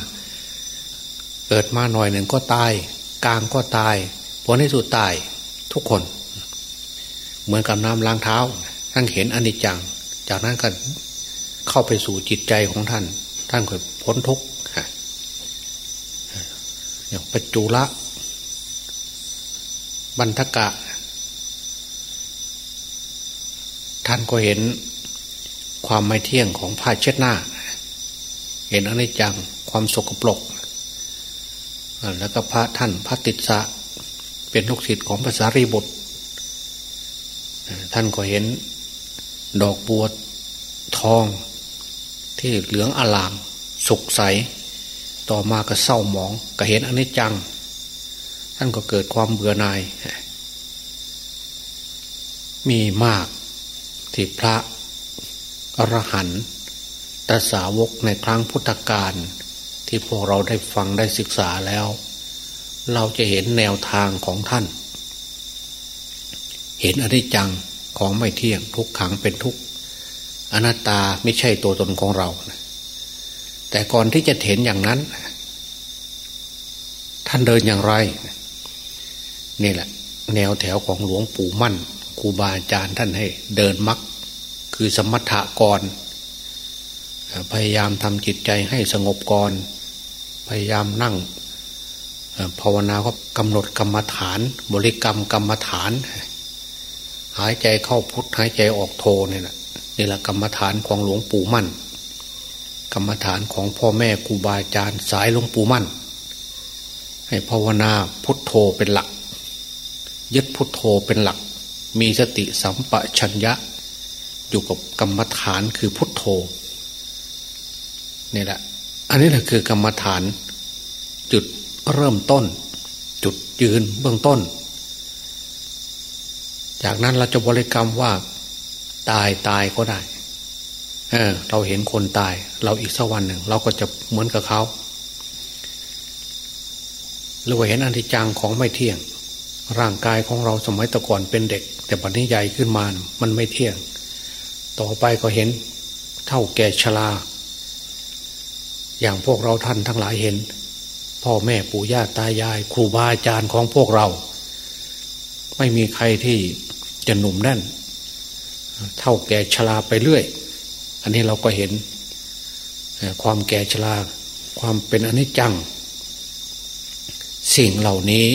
เกิดมาหน่อยหนึ่งก็ตาย กลางก็ตายผลที่สุดตายทุกคน เหมือนกับน้ำล้างเท้า ท่านเห็นอนิจจัง จากนั้นก็เข้าไปสู่จิตใจของท่าน ท่านก็พ้นทุกข์อย่างปัจจุละบันทกะ ท่านก็เห็นความไม่เที่ยงของผ้าเช็ดหน้า เห็นอนิจจังความสกปรกแล้วก็พระท่านพระติสสะเป็นลูกศิษย์ของภาษารีบุตรท่านก็เห็นดอกบัวทอง ที่เหลืองอลาม สุกใส ต่อมาก็เศร้าหมองก็เห็นอนิจจัง ท่านก็เกิดความเบื่อหน่าย มีมากที่พระอรหันต ตสาวกในครั้งพุทธกาลที่พวกเราได้ฟังได้ศึกษาแล้ว เราจะเห็นแนวทางของท่าน เห็นอนิจจังของไม่เที่ยงทุกขังเป็นทุกอนัตตาไม่ใช่ตัวตนของเรา แต่ก่อนที่จะเห็นอย่างนั้น ท่านเดินอย่างไร นี่แหละ แนวแถวของหลวงปู่มั่นครูบาอาจารย์ท่านให้ เดินมักคือสมถะก่อน พยายามทำจิตใจให้สงบก่อน พยายามนั่งภาวนาก็กำหนดกรรมฐาน บริกรรมกรรมฐาน หายใจเข้าพุทหายใจออกโทนี่แหละนี่แหละกรรมฐานของหลวงปู่มั่น กรรมฐานของพ่อแม่ครูบาอาจารย์สายหลวงปู่มั่น ให้ภาวนาพุทโธเป็นหลัก ยึดพุทโธเป็นหลัก มีสติสัมปชัญญะ อยู่กับกรรมฐานคือพุทโธ นี่แหละ อันนี้แหละคือกรรมฐาน จุดเริ่มต้น จุดยืนเบื้องต้น จากนั้นเราจะบริกรรมว่า ตายตายก็ได้เออเราเห็นคนตาย เราอีกสักวันหนึ่ง เราก็จะเหมือนกับเขาหรือว่าเห็นอนิจจังของไม่เที่ยง ร่างกายของเราสมัยตะก่อนเป็นเด็ก แต่ปัจจุบันใหญ่ขึ้นมามันไม่เที่ยง ต่อไปก็เห็นเท่าแก่ชรา อย่างพวกเราท่านทั้งหลายเห็น พ่อแม่ปู่ย่าตายาย ครูบาอาจารย์ของพวกเรา ไม่มีใครที่จะหนุ่มแน่น เท่าแก่ชราไปเรื่อย อันนี้เราก็เห็น ความแก่ชราความเป็นอนิจจัง สิ่งเหล่านี้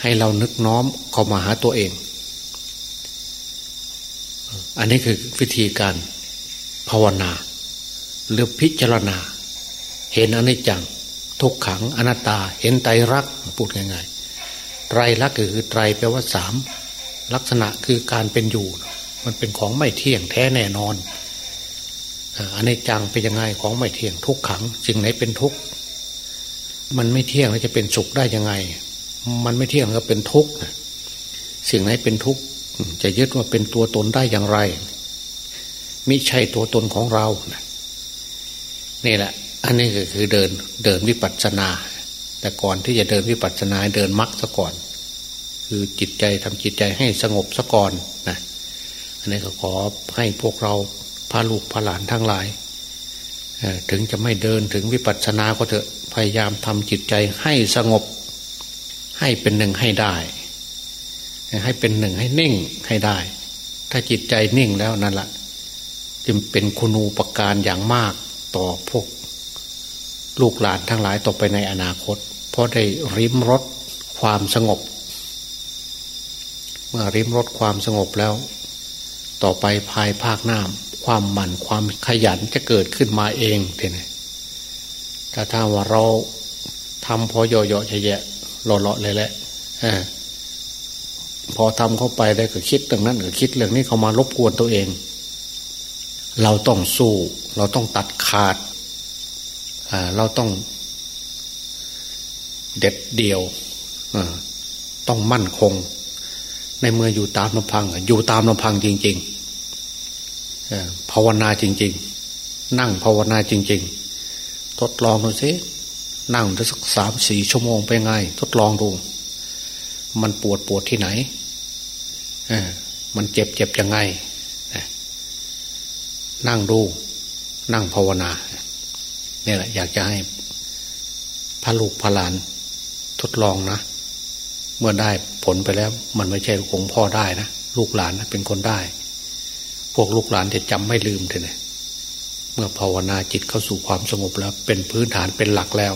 ให้เรานึกน้อมเข้ามาหาตัวเอง อันนี้คือวิธีการภาวนา หรือพิจารณา เห็นอนิจจัง ทุกขังอนัตตา เห็นไตรลักษณ์พูดง่ายๆไตรลักษณ์คือไตรแปลว่าสามลักษณะคือการเป็นอยู่ มันเป็นของไม่เที่ยงแท้แน่นอนอันนี้จังเป็นยังไงของไม่เที่ยงทุกขังสิ่งไหนเป็นทุกข์มันไม่เที่ยงแล้วจะเป็นสุขได้ยังไง มันไม่เที่ยงก็เป็นทุกข์สิ่งไหนเป็นทุกข์จะยึดว่าเป็นตัวตนได้อย่างไรมิใช่ตัวตนของเรานี่แหละ อันนี้ก็คือเดินเดินวิปัสสนา แต่ก่อนที่จะเดินวิปัสสนาเดินมรรคซะก่อน คือจิตใจทำจิตใจให้สงบซะก่อนนะอันนี้ก็ขอให้พวกเราพาลูกพาหลานทั้งหลายถึงจะไม่เดินถึงวิปัสสนาก็เถอะพยายามทำจิตใจให้สงบ ให้เป็นหนึ่งให้ได้ ให้เป็นหนึ่งให้นิ่งให้ได้ ถ้าจิตใจนิ่งแล้วนั่นแหละจึงเป็นคุณูปการอย่างมากต่อพวก ลูกหลานทั้งหลายต่อไปในอนาคต เพราะได้ริมรถความสงบ เมื่อริมรถความสงบแล้ว ต่อไปภายภาคหน้าความหมั่นความขยันจะเกิดขึ้นมาเองเท่นี่ถ้าถ้าว่าเราทำพอย่อๆแย่ๆหล่อๆเลยแหละพอทำเข้าไปได้ก็คิดเรื่องนั้นก็คิดเรื่องนี้เขามารบกวนตัวเอง เราต้องสู้ เราต้องตัดขาด เราต้องเด็ดเดี่ยวต้องมั่นคง ในเมื่ออยู่ตามลำพัง อยู่ตามลำพังจริงๆภาวนาจริง ๆ นั่งภาวนาจริง ๆ ทดลองดูสินั่งได้สักสามสี่ชั่วโมงไปไง ทดลองดู มันปวดปวดที่ไหนมันเจ็บเจ็บยังไงนั่งดู นั่งภาวนา นี่แหละอยากจะให้พระลูกพระหลานทดลองนะ เมื่อได้ผลไปแล้ว มันไม่ใช่ของพ่อได้นะลูกหลานนะเป็นคนได้ พวกลูกหลานจะจำไม่ลืมเลยเมื่อภาวนาจิตเข้าสู่ความสงบแล้ว เป็นพื้นฐานเป็นหลักแล้ว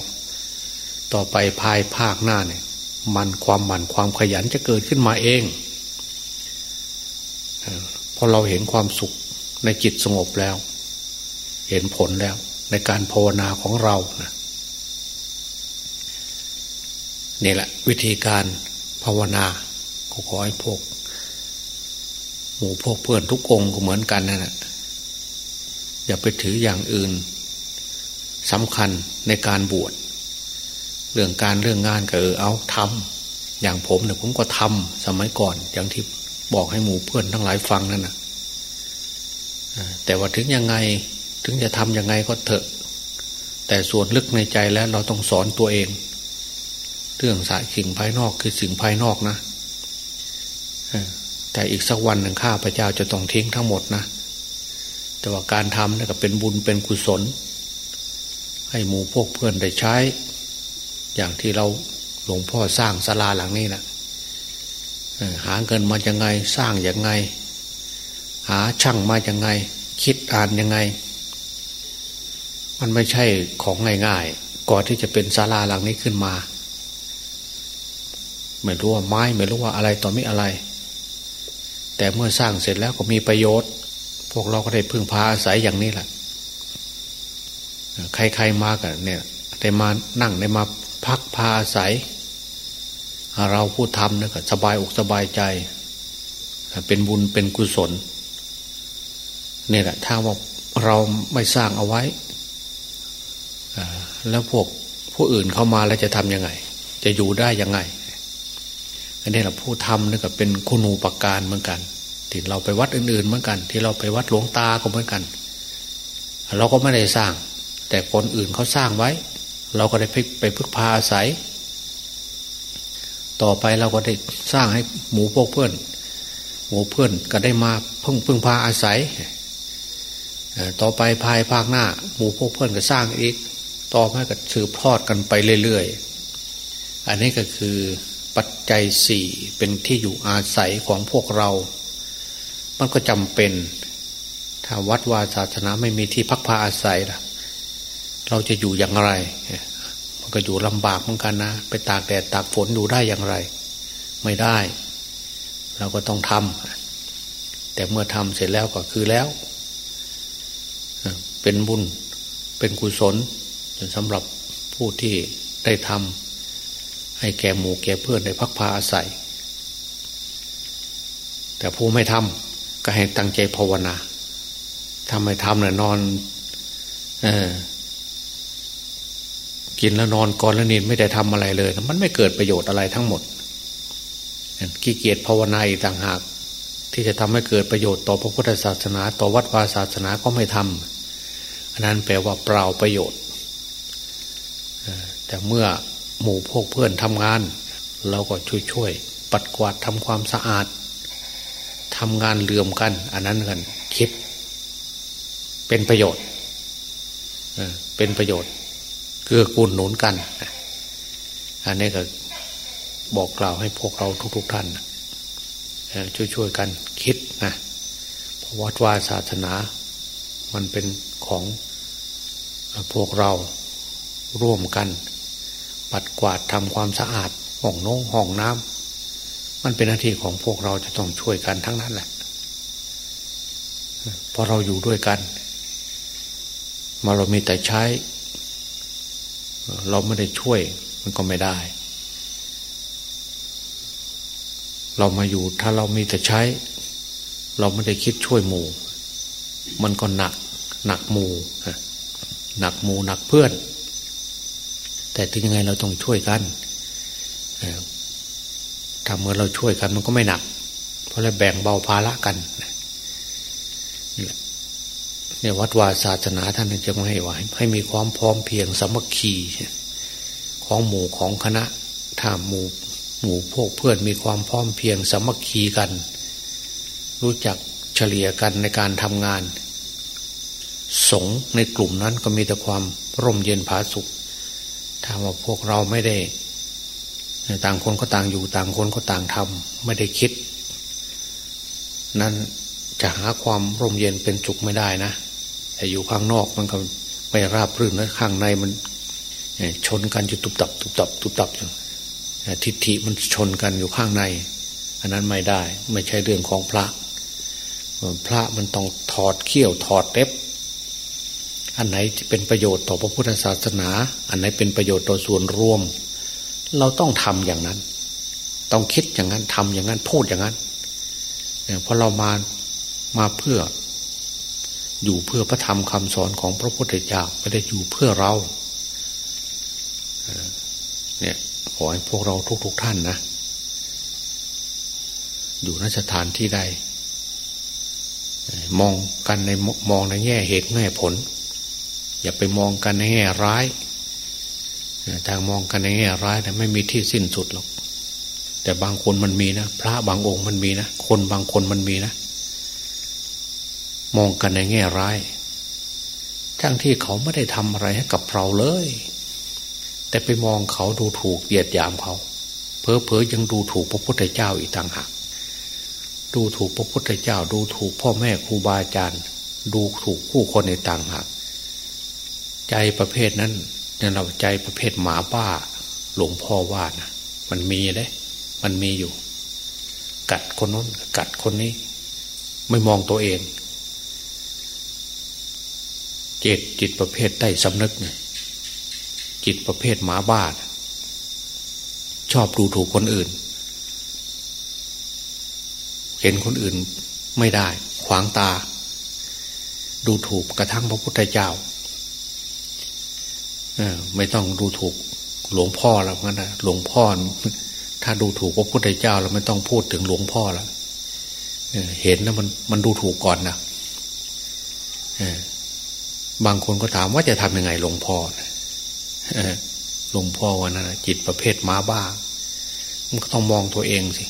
ต่อไปภายภาคหน้าเนี่ย มันความหมั่นความขยันจะเกิดขึ้นมาเองพอเราเห็นความสุขในจิตสงบแล้ว เห็นผลแล้ว ในการภาวนาของเรานะนี่แหละ วิธีการภาวนาก็ขอให้พวก หมู่พวกเพื่อนทุกองก็เหมือนกันนั่นแหละอย่าไปถืออย่างอื่นสำคัญในการบวชเรื่องการเรื่องงานก็เออเอาทำอย่างผมเนี่ยผมก็ทำสมัยก่อน อย่างที่บอกให้หมู่เพื่อนทั้งหลายฟังนั่นนะแต่ว่าถึงยังไง ถึงจะทำยังไงก็เถอะ แต่ส่วนลึกในใจแล้วเราต้องสอนตัวเอง เรื่องสายสิ่งภายนอกคือสิ่งภายนอกนะแต่อีกสักวันหนึ่งข้าพเจ้าจะต้องทิ้งทั้งหมดนะ แต่ว่าการทำนี่ก็เป็นบุญเป็นกุศล ให้หมู่พวกเพื่อนได้ใช้ อย่างที่เราหลวงพ่อสร้างศาลาหลังนี้นะหาเงินมายังไงสร้างยังไง หาช่างมายังไง คิดอ่านยังไง มันไม่ใช่ของง่ายๆ ก่อนที่จะเป็นศาลาหลังนี้ขึ้นมา ไม่รู้ว่าไม้ไม่รู้ว่าอะไรต่อไม่อะไร แต่เมื่อสร้างเสร็จแล้วก็มีประโยชน์ พวกเราก็ได้พึ่งพาอาศัยอย่างนี้แหละใครๆมากันเนี่ยได้มานั่งได้มาพักพาอาศัย เราผู้ทำเนี่ยก็สบายอกสบายใจ เป็นบุญเป็นกุศลเนี่ยแหละถ้าว่าเราไม่สร้างเอาไว้ แล้วพวกผู้อื่นเข้ามาแล้วจะทำยังไง จะอยู่ได้ยังไง อันนี้เราผู้ทำนี่ก็เป็นคุณูปการเหมือนกันที่เราไปวัดอื่นๆเหมือนกัน ที่เราไปวัดหลวงตาก็เหมือนกัน เราก็ไม่ได้สร้าง แต่คนอื่นเขาสร้างไว้ เราก็ได้ไปพึ่งพาอาศัย ต่อไปเราก็ได้สร้างให้หมูพวกเพื่อน หมูเพื่อนก็ได้มาพึ่งพึ่งพาอาศัยต่อไปภายภาคหน้า หมูพวกเพื่อนก็สร้างอีก ต่อมาก็สืบทอดกันไปเรื่อยๆ อันนี้ก็คือปัจจัยสี่เป็นที่อยู่อาศัยของพวกเรา มันก็จำเป็น ถ้าวัดวาศาสนาไม่มีที่พักพาอาศัยล่ะ เราจะอยู่อย่างไร มันก็อยู่ลำบากเหมือนกันนะ ไปตากแดดตากฝนอยู่ได้อย่างไร ไม่ได้ เราก็ต้องทำ แต่เมื่อทำเสร็จแล้วก็คือแล้ว เป็นบุญ เป็นกุศล สำหรับผู้ที่ได้ทำให้แก่หมู่แก่เพื่อนได้พักพาอาศัย แต่ผู้ไม่ทำก็ให้ตั้งใจภาวนาทำไม่ทำเนี่ยนอนออกินแล้วนอนก่อนแล้วนินไม่ได้ทำอะไรเลย มันไม่เกิดประโยชน์อะไรทั้งหมดขี้เกียจภาวนาอีกต่างหาก ที่จะทำให้เกิดประโยชน์ต่อพระพุทธศาสนา ต่อวัดวาศาสนาก็ไม่ทำอันนั้นแปลว่าเปล่าประโยชน์ แต่เมื่อหมู่พวกเพื่อนทำงาน เราก็ช่วยๆปัดกวาดทำความสะอาดทำงานเลื่อมกัน อันนั้นกันคิด เป็นประโยชน์เป็นประโยชน์เกื้อกูลหนุนกันอันนี้ก็บอกกล่าวให้พวกเราทุก ๆ ท่านช่วยๆกันคิดนะเพราะวัดว่าศาสนา มันเป็นของพวกเราร่วมกัน ปัดกวาดทำความสะอาดห้องน้องห้องน้ำมันเป็นหน้าที่ของพวกเราจะต้องช่วยกันทั้งนั้นแหละพอเราอยู่ด้วยกัน มาเรามีแต่ใช้ เราไม่ได้ช่วยมันก็ไม่ได้ เรามาอยู่ถ้าเรามีแต่ใช้ เราไม่ได้คิดช่วยหมู่ มันก็หนัก หนักหมู่หนักหมู่หนักเพื่อน แต่ถึงยังไงเราต้องช่วยกันทำเมื่อเราช่วยกันมันก็ไม่หนัก เพราะเราแบ่งเบาภาระกันเนี่ยวัดวาศาสนาท่านจะไมาให้ว่าให้มีความพร้อมเพียงสมัคคีของหมู่ของคณะถ้าหมู่หมู่พวกเพื่อนมีความพร้อมเพียงสมัคคีกัน รู้จักเฉลี่ยกันในการทำงาน สงในกลุ่มนั้นก็มีแต่ความร่มเย็นผาสุข ถ้าว่าพวกเราไม่ได้ ต่างคนก็ต่างอยู่ต่างคนก็ต่างทำไม่ได้คิด นั้นจะหาความร่มเย็นเป็นจุกไม่ได้นะแต่อยู่ข้างนอกมันก็ไม่ราบรื่นนะข้างในมันชนกันอยู่ตุบตับตุบตับตุบตับทิฏฐิมันชนกันอยู่ข้างใน อันนั้นไม่ได้ ไม่ใช่เรื่องของพระ พระมันต้องถอดเขี้ยวถอดเล็บ อันไหนเป็นประโยชน์ต่อพระพุทธศาสนา อันไหนเป็นประโยชน์ต่อส่วนรวม เราต้องทำอย่างนั้น ต้องคิดอย่างนั้นทำอย่างนั้นพูดอย่างนั้นเพราะเรามามาเพื่อ อยู่เพื่อพระธรรมคำสอนของพระพุทธเจ้าไม่ได้อยู่เพื่อเราเนี่ยขอให้พวกเราทุกๆทท่านนะอยู่นสถานที่ใดมองกันในมองในแง่เหตุแง่ผล อย่าไปมองกันในแง่ร้ายทางมองกันในแง่ร้ายแต่ไม่มีที่สิ้นสุดหรอก แต่บางคนมันมีนะพระบางองค์มันมีนะคนบางคนมันมีนะ มองกันในแง่ร้าย ทั้งที่เขาไม่ได้ทำอะไรให้กับเราเลย แต่ไปมองเขาดูถูกเหยียดหยามเขาเพอเพอยังดูถูกพระพุทธเจ้าอีกต่างหากดูถูกพระพุทธเจ้า ดูถูกพ่อแม่ครูบาอาจารย์ ดูถูกผู้คนในต่างหาก ใจประเภทนั้นเนี่ยเราใจประเภทหมาบ้า หลวงพ่อว่านะมันมีเลยมันมีอยู่ กัดคนนู้นกัดคนนี้ ไม่มองตัวเอง เจตจิตประเภทใต้สำนึกเนี่ยจิตประเภทหมาบ้าชอบดูถูกคนอื่น เห็นคนอื่นไม่ได้ ขวางตา ดูถูกกระทั่งพระพุทธเจ้า ไม่ต้องดูถูกหลวงพ่อแล้วงั้นนะหลวงพ่อ ถ้าดูถูกพระพุทธเจ้าแล้วไม่ต้องพูดถึงหลวงพ่อแล้วเห็นแล้วมันมันดูถูกก่อนนะบางคนก็ถามว่าจะทำยังไงหลวงพ่อหลวงพ่อวันนั้นจิตประเภทม้าบ้า มันก็ต้องมองตัวเองสิ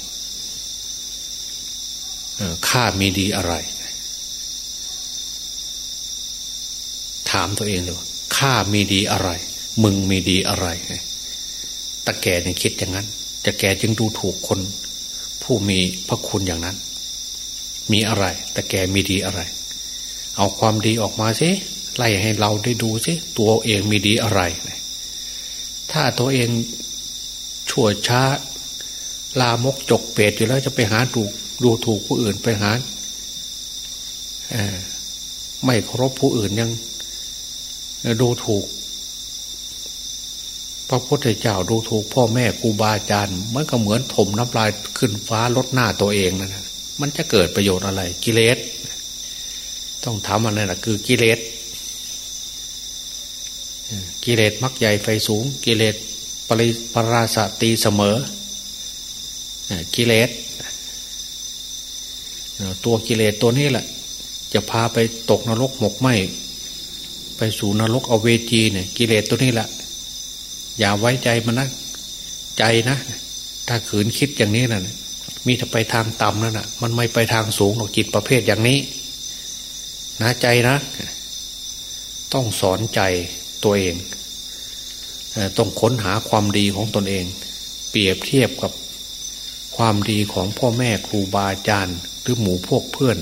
ข้ามีดีอะไร ถามตัวเองเลยว่า ข้ามีดีอะไร มึงมีดีอะไรตะแกเนี่ยคิดอย่างนั้นจะแกจึงดูถูกคน ผู้มีพระคุณอย่างนั้น มีอะไรตะแกมีดีอะไร เอาความดีออกมาสิไล่ให้เราได้ดูสิตัวเองมีดีอะไร ถ้าตัวเองชั่วช้า ลามกจกเปรตอยู่แล้วจะไปหาถูกดูถูกผู้อื่นไปหาไม่เคารพผู้อื่นยัง ดูถูก พระพุทธเจ้าดูถูก พ่อแม่ครูบาอาจารย์มันก็เหมือนถมน้ำลายขึ้นฟ้าลดหน้าตัวเองนั่นมันจะเกิดประโยชน์อะไร กิเลส ต้องทำอะไรนะคือกิเลสกิเลสมักใหญ่ไฟสูง กิเลสปริปราสตีเสมอกิเลสตัวกิเลสตัวนี้แหละ จะพาไปตกนรกหมกไหม ไปสู่นรกเอาเวจีเนี่ย กิเลสตัวนี้แหละอย่าไว้ใจมันนะใจนะ ถ้าขืนคิดอย่างนี้นะ่ะมีถ้าไปทางต่ำนั่นนะมันไม่ไปทางสูงหรอกจิตประเภทอย่างนี้นะใจนะ ต้องสอนใจตัวเองต้องค้นหาความดีของตนเอง เปรียบเทียบกับความดีของพ่อแม่ครูบาอาจารย์หรือหมู่พวกเพื่อน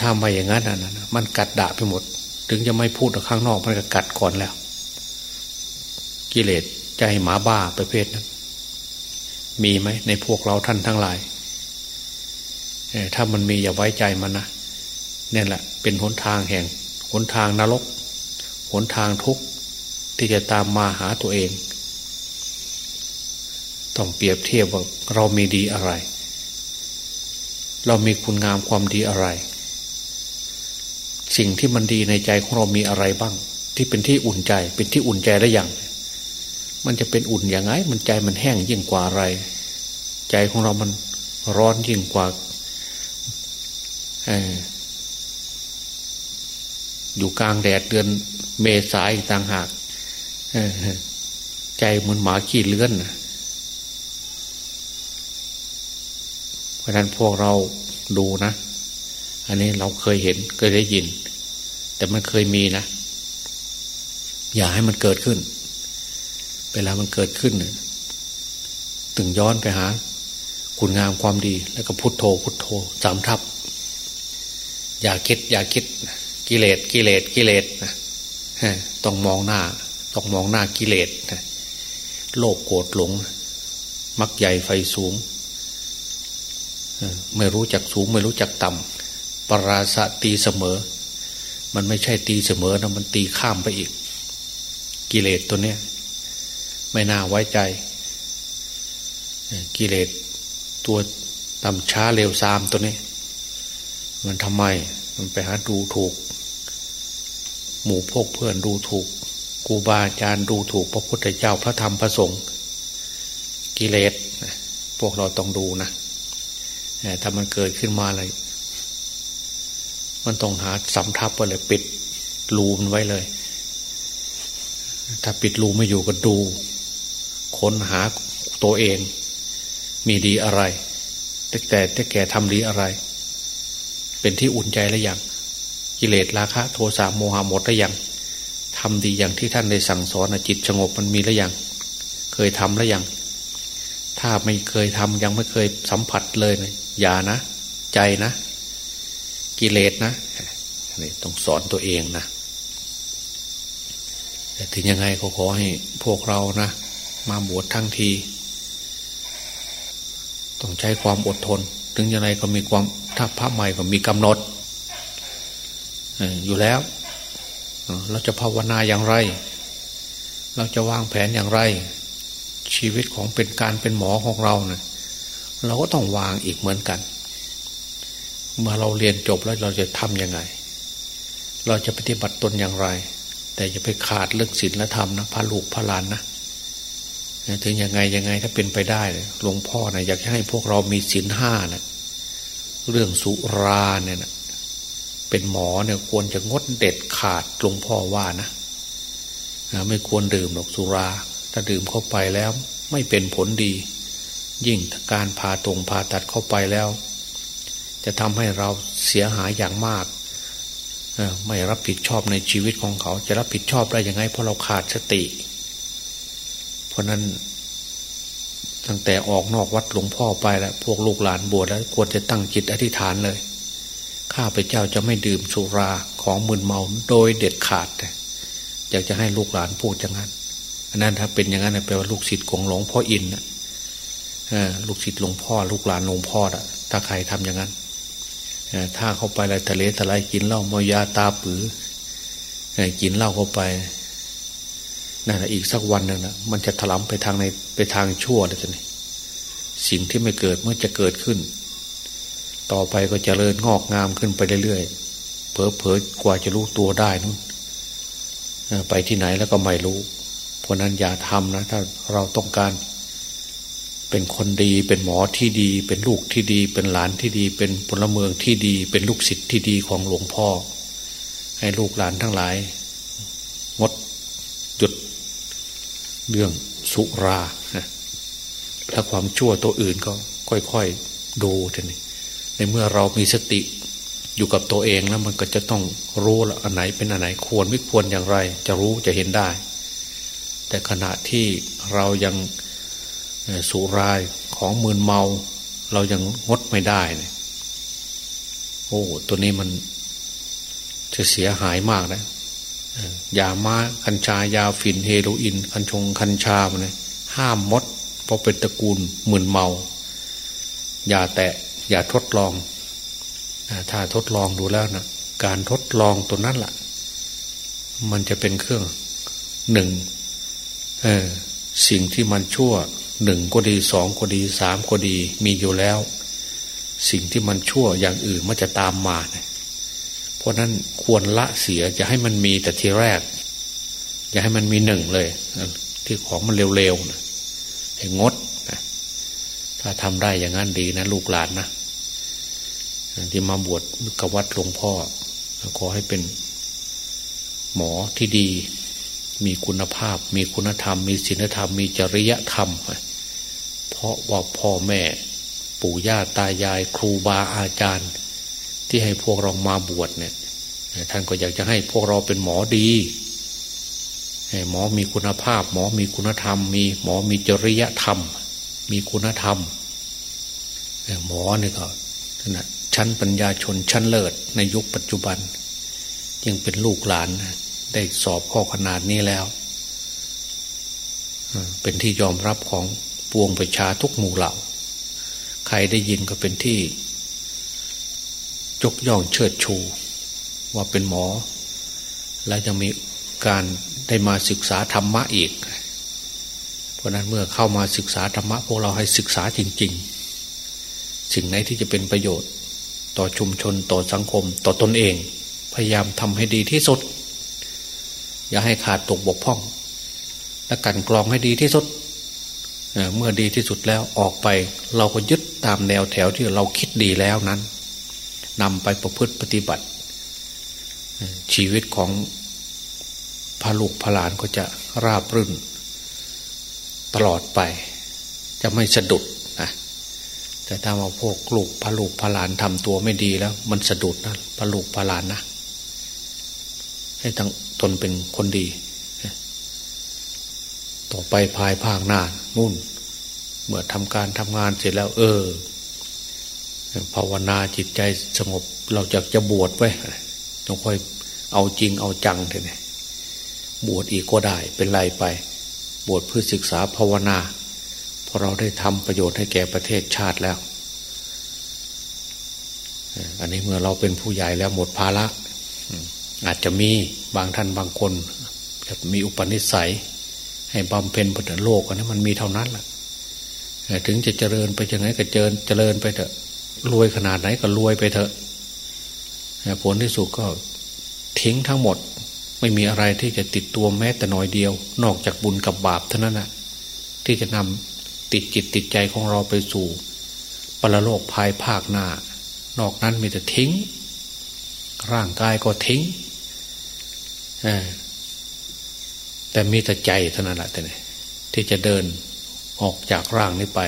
ถ้าไม่อย่างนั้นนะมันกัดด่าไปหมด ถึงจะไม่พูดข้างนอกมันก็กัดก่อนแล้ว กิเลสใจหมาบ้าประเภทนั้น มีไหมในพวกเราท่านทั้งหลายถ้ามันมีอย่าไว้ใจมันนะนี่แหละ เป็นหนทางแห่งหนทางนรกหนทางทุกข์ที่จะตามมาหาตัวเอง ต้องเปรียบเทียบว่าเรามีดีอะไร เรามีคุณงามความดีอะไร สิ่งที่มันดีในใจของเรามีอะไรบ้าง ที่เป็นที่อุ่นใจ เป็นที่อุ่นใจได้อย่าง มันจะเป็นอุ่นอย่างไง มันใจมันแห้งยิ่งกว่าอะไร ใจของเรามันร้อนยิ่งกว่าอยู่กลางแดดเดือนเมษายต่างหากใจเหมือนหมาขี้เลื่อนเพราะนั้นพวกเราดูนะ อันนี้เราเคยเห็นเคยได้ยิน แต่มันเคยมีนะ อย่าให้มันเกิดขึ้น เวลามันเกิดขึ้นตึงย้อนไปหา คุณงามความดี แล้วก็พุโทโธ พุโทโธสามทับ อย่าคิด อย่าคิด กิเลสกิเลสกิเลสนะต้องมองหน้า ต้องมองหน้ากิเลสนะโลภโกรธหลง มักใหญ่ไฟสูง ไม่รู้จักสูง ไม่รู้จักต่ำ ปราศตีเสมอ มันไม่ใช่ตีเสมอนะมันตีข้ามไปอีก กิเลสตัวเนี้ยไม่น่าไว้ใจ กิเลสตัวต่ำช้าเร็วซามตัวนี้ มันทำไมมันไปหาดูถูก หมู่พกเพื่อนดูถูกครูบาอาจารย์ดูถูกพระพุทธเจ้าพระธรรมพระสงฆ์กิเลสพวกเราต้องดูนะถ้ามันเกิดขึ้นมาอะไร มันต้องหาสำทับไปเลยปิดรูมันไว้เลย ถ้าปิดรูไม่อยู่ก็ดู ค้นหาตัวเอง มีดีอะไร แต่แต่แต่แกทำดีอะไร เป็นที่อุ่นใจแล้วยังกิเลสราคะ โทสะโมหะหมดแล้วยังทำดีอย่างที่ท่านได้สั่งสอนจิตสงบมันมีแล้วยังเคยทำแล้วยังถ้าไม่เคยทำยังไม่เคยสัมผัสเลยนะอย่านะ ใจนะ กิเลสนะนี่ต้องสอนตัวเองนะแต่ถึงยังไงก็ขอให้พวกเรานะมาบวชทั้งที ต้องใช้ความอดทน ถึงยังไงก็มีความถ้าพระใหม่ก็มีกำหนดอยู่แล้ว เราจะภาวนาอย่างไร เราจะวางแผนอย่างไร ชีวิตของเป็นการเป็นหมอของเราเนะ่ยเราก็ต้องวางอีกเหมือนกัน เมื่อเราเรียนจบแล้วเราจะทำยังไง เราจะปฏิบัติตนอย่างไร แต่จะไปขาดเรื่องศีลและธรรมนะพระลูกพระหลานนะถึงยังไงยังไงถ้าเป็นไปได้หลวงพ่อนะอยากให้พวกเรามีศีลห้านะเรื่องสุราเนี่ยนะเป็นหมอเนี่ยควรจะงดเด็ดขาดหลวงพ่อว่านะไม่ควรดื่มหรอกสุรา ถ้าดื่มเข้าไปแล้ว ไม่เป็นผลดี ยิ่งการผ่าตรงผ่าตัดเข้าไปแล้ว จะทำให้เราเสียหายอย่างมากไม่รับผิดชอบในชีวิตของเขา จะรับผิดชอบได้ยังไง เพราะเราขาดสติ เพราะนั้นตั้งแต่ออกนอกวัดหลวงพ่อไปแล้วพวกลูกหลานบวชแล้วควรจะตั้งจิตอธิษฐานเลย ข้าพเจ้าจะไม่ดื่มสุราของมึนเมาโดยเด็ดขาดอยากจะให้ลูกหลานพูดอย่างนั้นอันนั้นถ้าเป็นอย่างนั้นแปลว่าลูกศิษย์ของหลวงพ่ออินนะลูกศิษย์หลวงพ่อ ลูกหลานหลวงพ่อถ้าใครทำอย่างนั้น ถ้าเข้าไปอะไรทะเลทลายกินเหล้ามายาตาปือกินเหล้าเข้าไปนั่นอีกสักวันหนึ่งนะมันจะถลำไปทางในไปทางชั่วเลยทีนี้สิ่งที่ไม่เกิดเมื่อจะเกิดขึ้น ต่อไปก็จเจริญงอกงามขึ้นไปเรื่อยๆเผลอๆกว่าจะรู้ตัวได้นู้นไปที่ไหนแล้วก็ไม่รู้เพราะนั้นอย่าทำนะ ถ้าเราต้องการ เป็นคนดี เป็นหมอที่ดี เป็นลูกที่ดี เป็นหลานที่ดี เป็นพลเมืองที่ดี เป็นลูกศิษย์ที่ดีของหลวงพ่อ ให้ลูกหลานทั้งหลายงดหยุดเรื่องสุราและความชั่วตัวอื่นก็ค่อยๆดูทีนี้ในเมื่อเรามีสติอยู่กับตัวเองแล้วมันก็จะต้องรู้ละอันไหนเป็นอันไหนควรไม่ควรอย่างไร จะรู้จะเห็นได้ แต่ขณะที่เรายัง สุรายของมืนเมา เรายังงดไม่ได้เนี่ยโอ้ตัวนี้มันจะเสียหายมากนะยามากัญชายาฝิ่นเฮโรอีนกัญชงกัญชาเนี่ยห้ามมด เพราะเป็นตระกูลมืนเมา อย่าแตะ อย่าทดลอง ถ้าทดลองดูแล้วนะการทดลองตัวนั้นละ่ะ มันจะเป็นเครื่องหนึ่งสิ่งที่มันชั่ว หนึ่งก็ดีสองก็ดีสามก็ดีมีอยู่แล้ว สิ่งที่มันชั่วอย่างอื่นมันจะตามมาเนี่ยเพราะนั้นควรละเสียจะให้มันมีแต่ทีแรก อย่าให้มันมีหนึ่งเลย ที่ของมันเร็วๆนะให้งดนะถ้าทำได้อย่างนั้นดีนะลูกหลานนะที่มาบวชกวัดหลวงพ่อขอให้เป็นหมอที่ดี มีคุณภาพ มีคุณธรรม มีศีลธรรม มีจริยธรรม เพราะว่าพ่อแม่ ปู่ย่าตายายครูบาอาจารย์ ที่ให้พวกเรามาบวชเนี่ยท่านก็อยากจะให้พวกเราเป็นหมอดีหมอมีคุณภาพ หมอมีคุณธรรม มีหมอมีจริยธรรม มีคุณธรรมหมอเนี่ยก็นะชั้นปัญญาชนชั้นเลิศในยุคปัจจุบัน ยังเป็นลูกหลานได้สอบข้อขนาดนี้แล้ว เป็นที่ยอมรับของ ปวงประชาทุกหมู่เหล่า ใครได้ยินก็เป็นที่ยกย่องเชิดชู ว่าเป็นหมอ และจะมีการได้มาศึกษาธรรมะอีก เพราะนั้นเมื่อเข้ามาศึกษาธรรมะพวกเราให้ศึกษาจริง ๆ สิ่งไหนที่จะเป็นประโยชน์ ต่อชุมชนต่อสังคม ต่อตนเอง พยายามทำให้ดีที่สุด อย่าให้ขาดตกบกพร่อง และกันกรองให้ดีที่สุด เมื่อดีที่สุดแล้วออกไป เราก็ยึดตามแนวแถวที่เราคิดดีแล้วนั้นนำไปประพฤติปฏิบัติ ชีวิตของพาลูกพาหลานก็จะราบรื่น ตลอดไป จะไม่สะดุดนะแต่ถ้ามาพวกลูกพาลูกพาหลานทำตัวไม่ดีแล้ว มันสะดุดนะพาลูกพาหลานนะให้ทั้งตนเป็นคนดี ต่อไปภายภาคหน้านุ่น เมื่อทำการทำงานเสร็จแล้ว เออ ภาวนาจิตใจสงบ เราจะจะบวชไว้ต้องค่อยเอาจริงเอาจังเถอะเนี่ยบวชอีกก็ได้เป็นไรไป บวชเพื่อศึกษาภาวนาพอเราได้ทำประโยชน์ให้แก่ประเทศชาติแล้ว อันนี้เมื่อเราเป็นผู้ใหญ่แล้วหมดภาระอาจจะมีบางท่านบางคนจะมีอุปนิสัย ให้บำเพ็ญพุทธโลกอันนี้มันมีเท่านั้นแหละถึงจะเจริญไปยังไงก็เจริญเจริญไปเถอะรวยขนาดไหนก็รวยไปเถอะผลที่สุดก็ทิ้งทั้งหมด ไม่มีอะไรที่จะติดตัวแม้แต่น้อยเดียว นอกจากบุญกับบาปเท่านั้นนะที่จะนำติดจิตติดใจของเราไปสู่ปรโลกภายภาคหน้า นอกนั้นมีแต่ทิ้ง ร่างกายก็ทิ้ง แต่มีแต่ใจเท่านั้นแหละแต่นี่ที่จะเดินออกจากร่างนี้ไป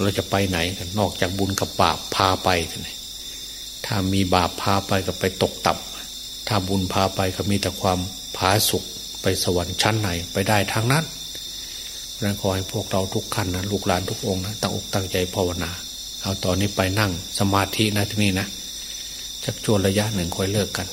เราจะไปไหนกันนอกจากบุญกับบาปพาไปท่านถ้ามีบาปพาไปก็ไปตกต่ำถ้าบุญพาไปก็มีแต่ความผาสุกไปสวรรค์ชั้นไหนไปได้ทางนั้นนั้นขอให้พวกเราทุกขั้นนะลูกหลานทุกองนะตั้งอกตั้งใจภาวนา เอาตอนนี้ไปนั่งสมาธินะที่นี่นะจักจวนระยะหนึ่งค่อยเลิกกัน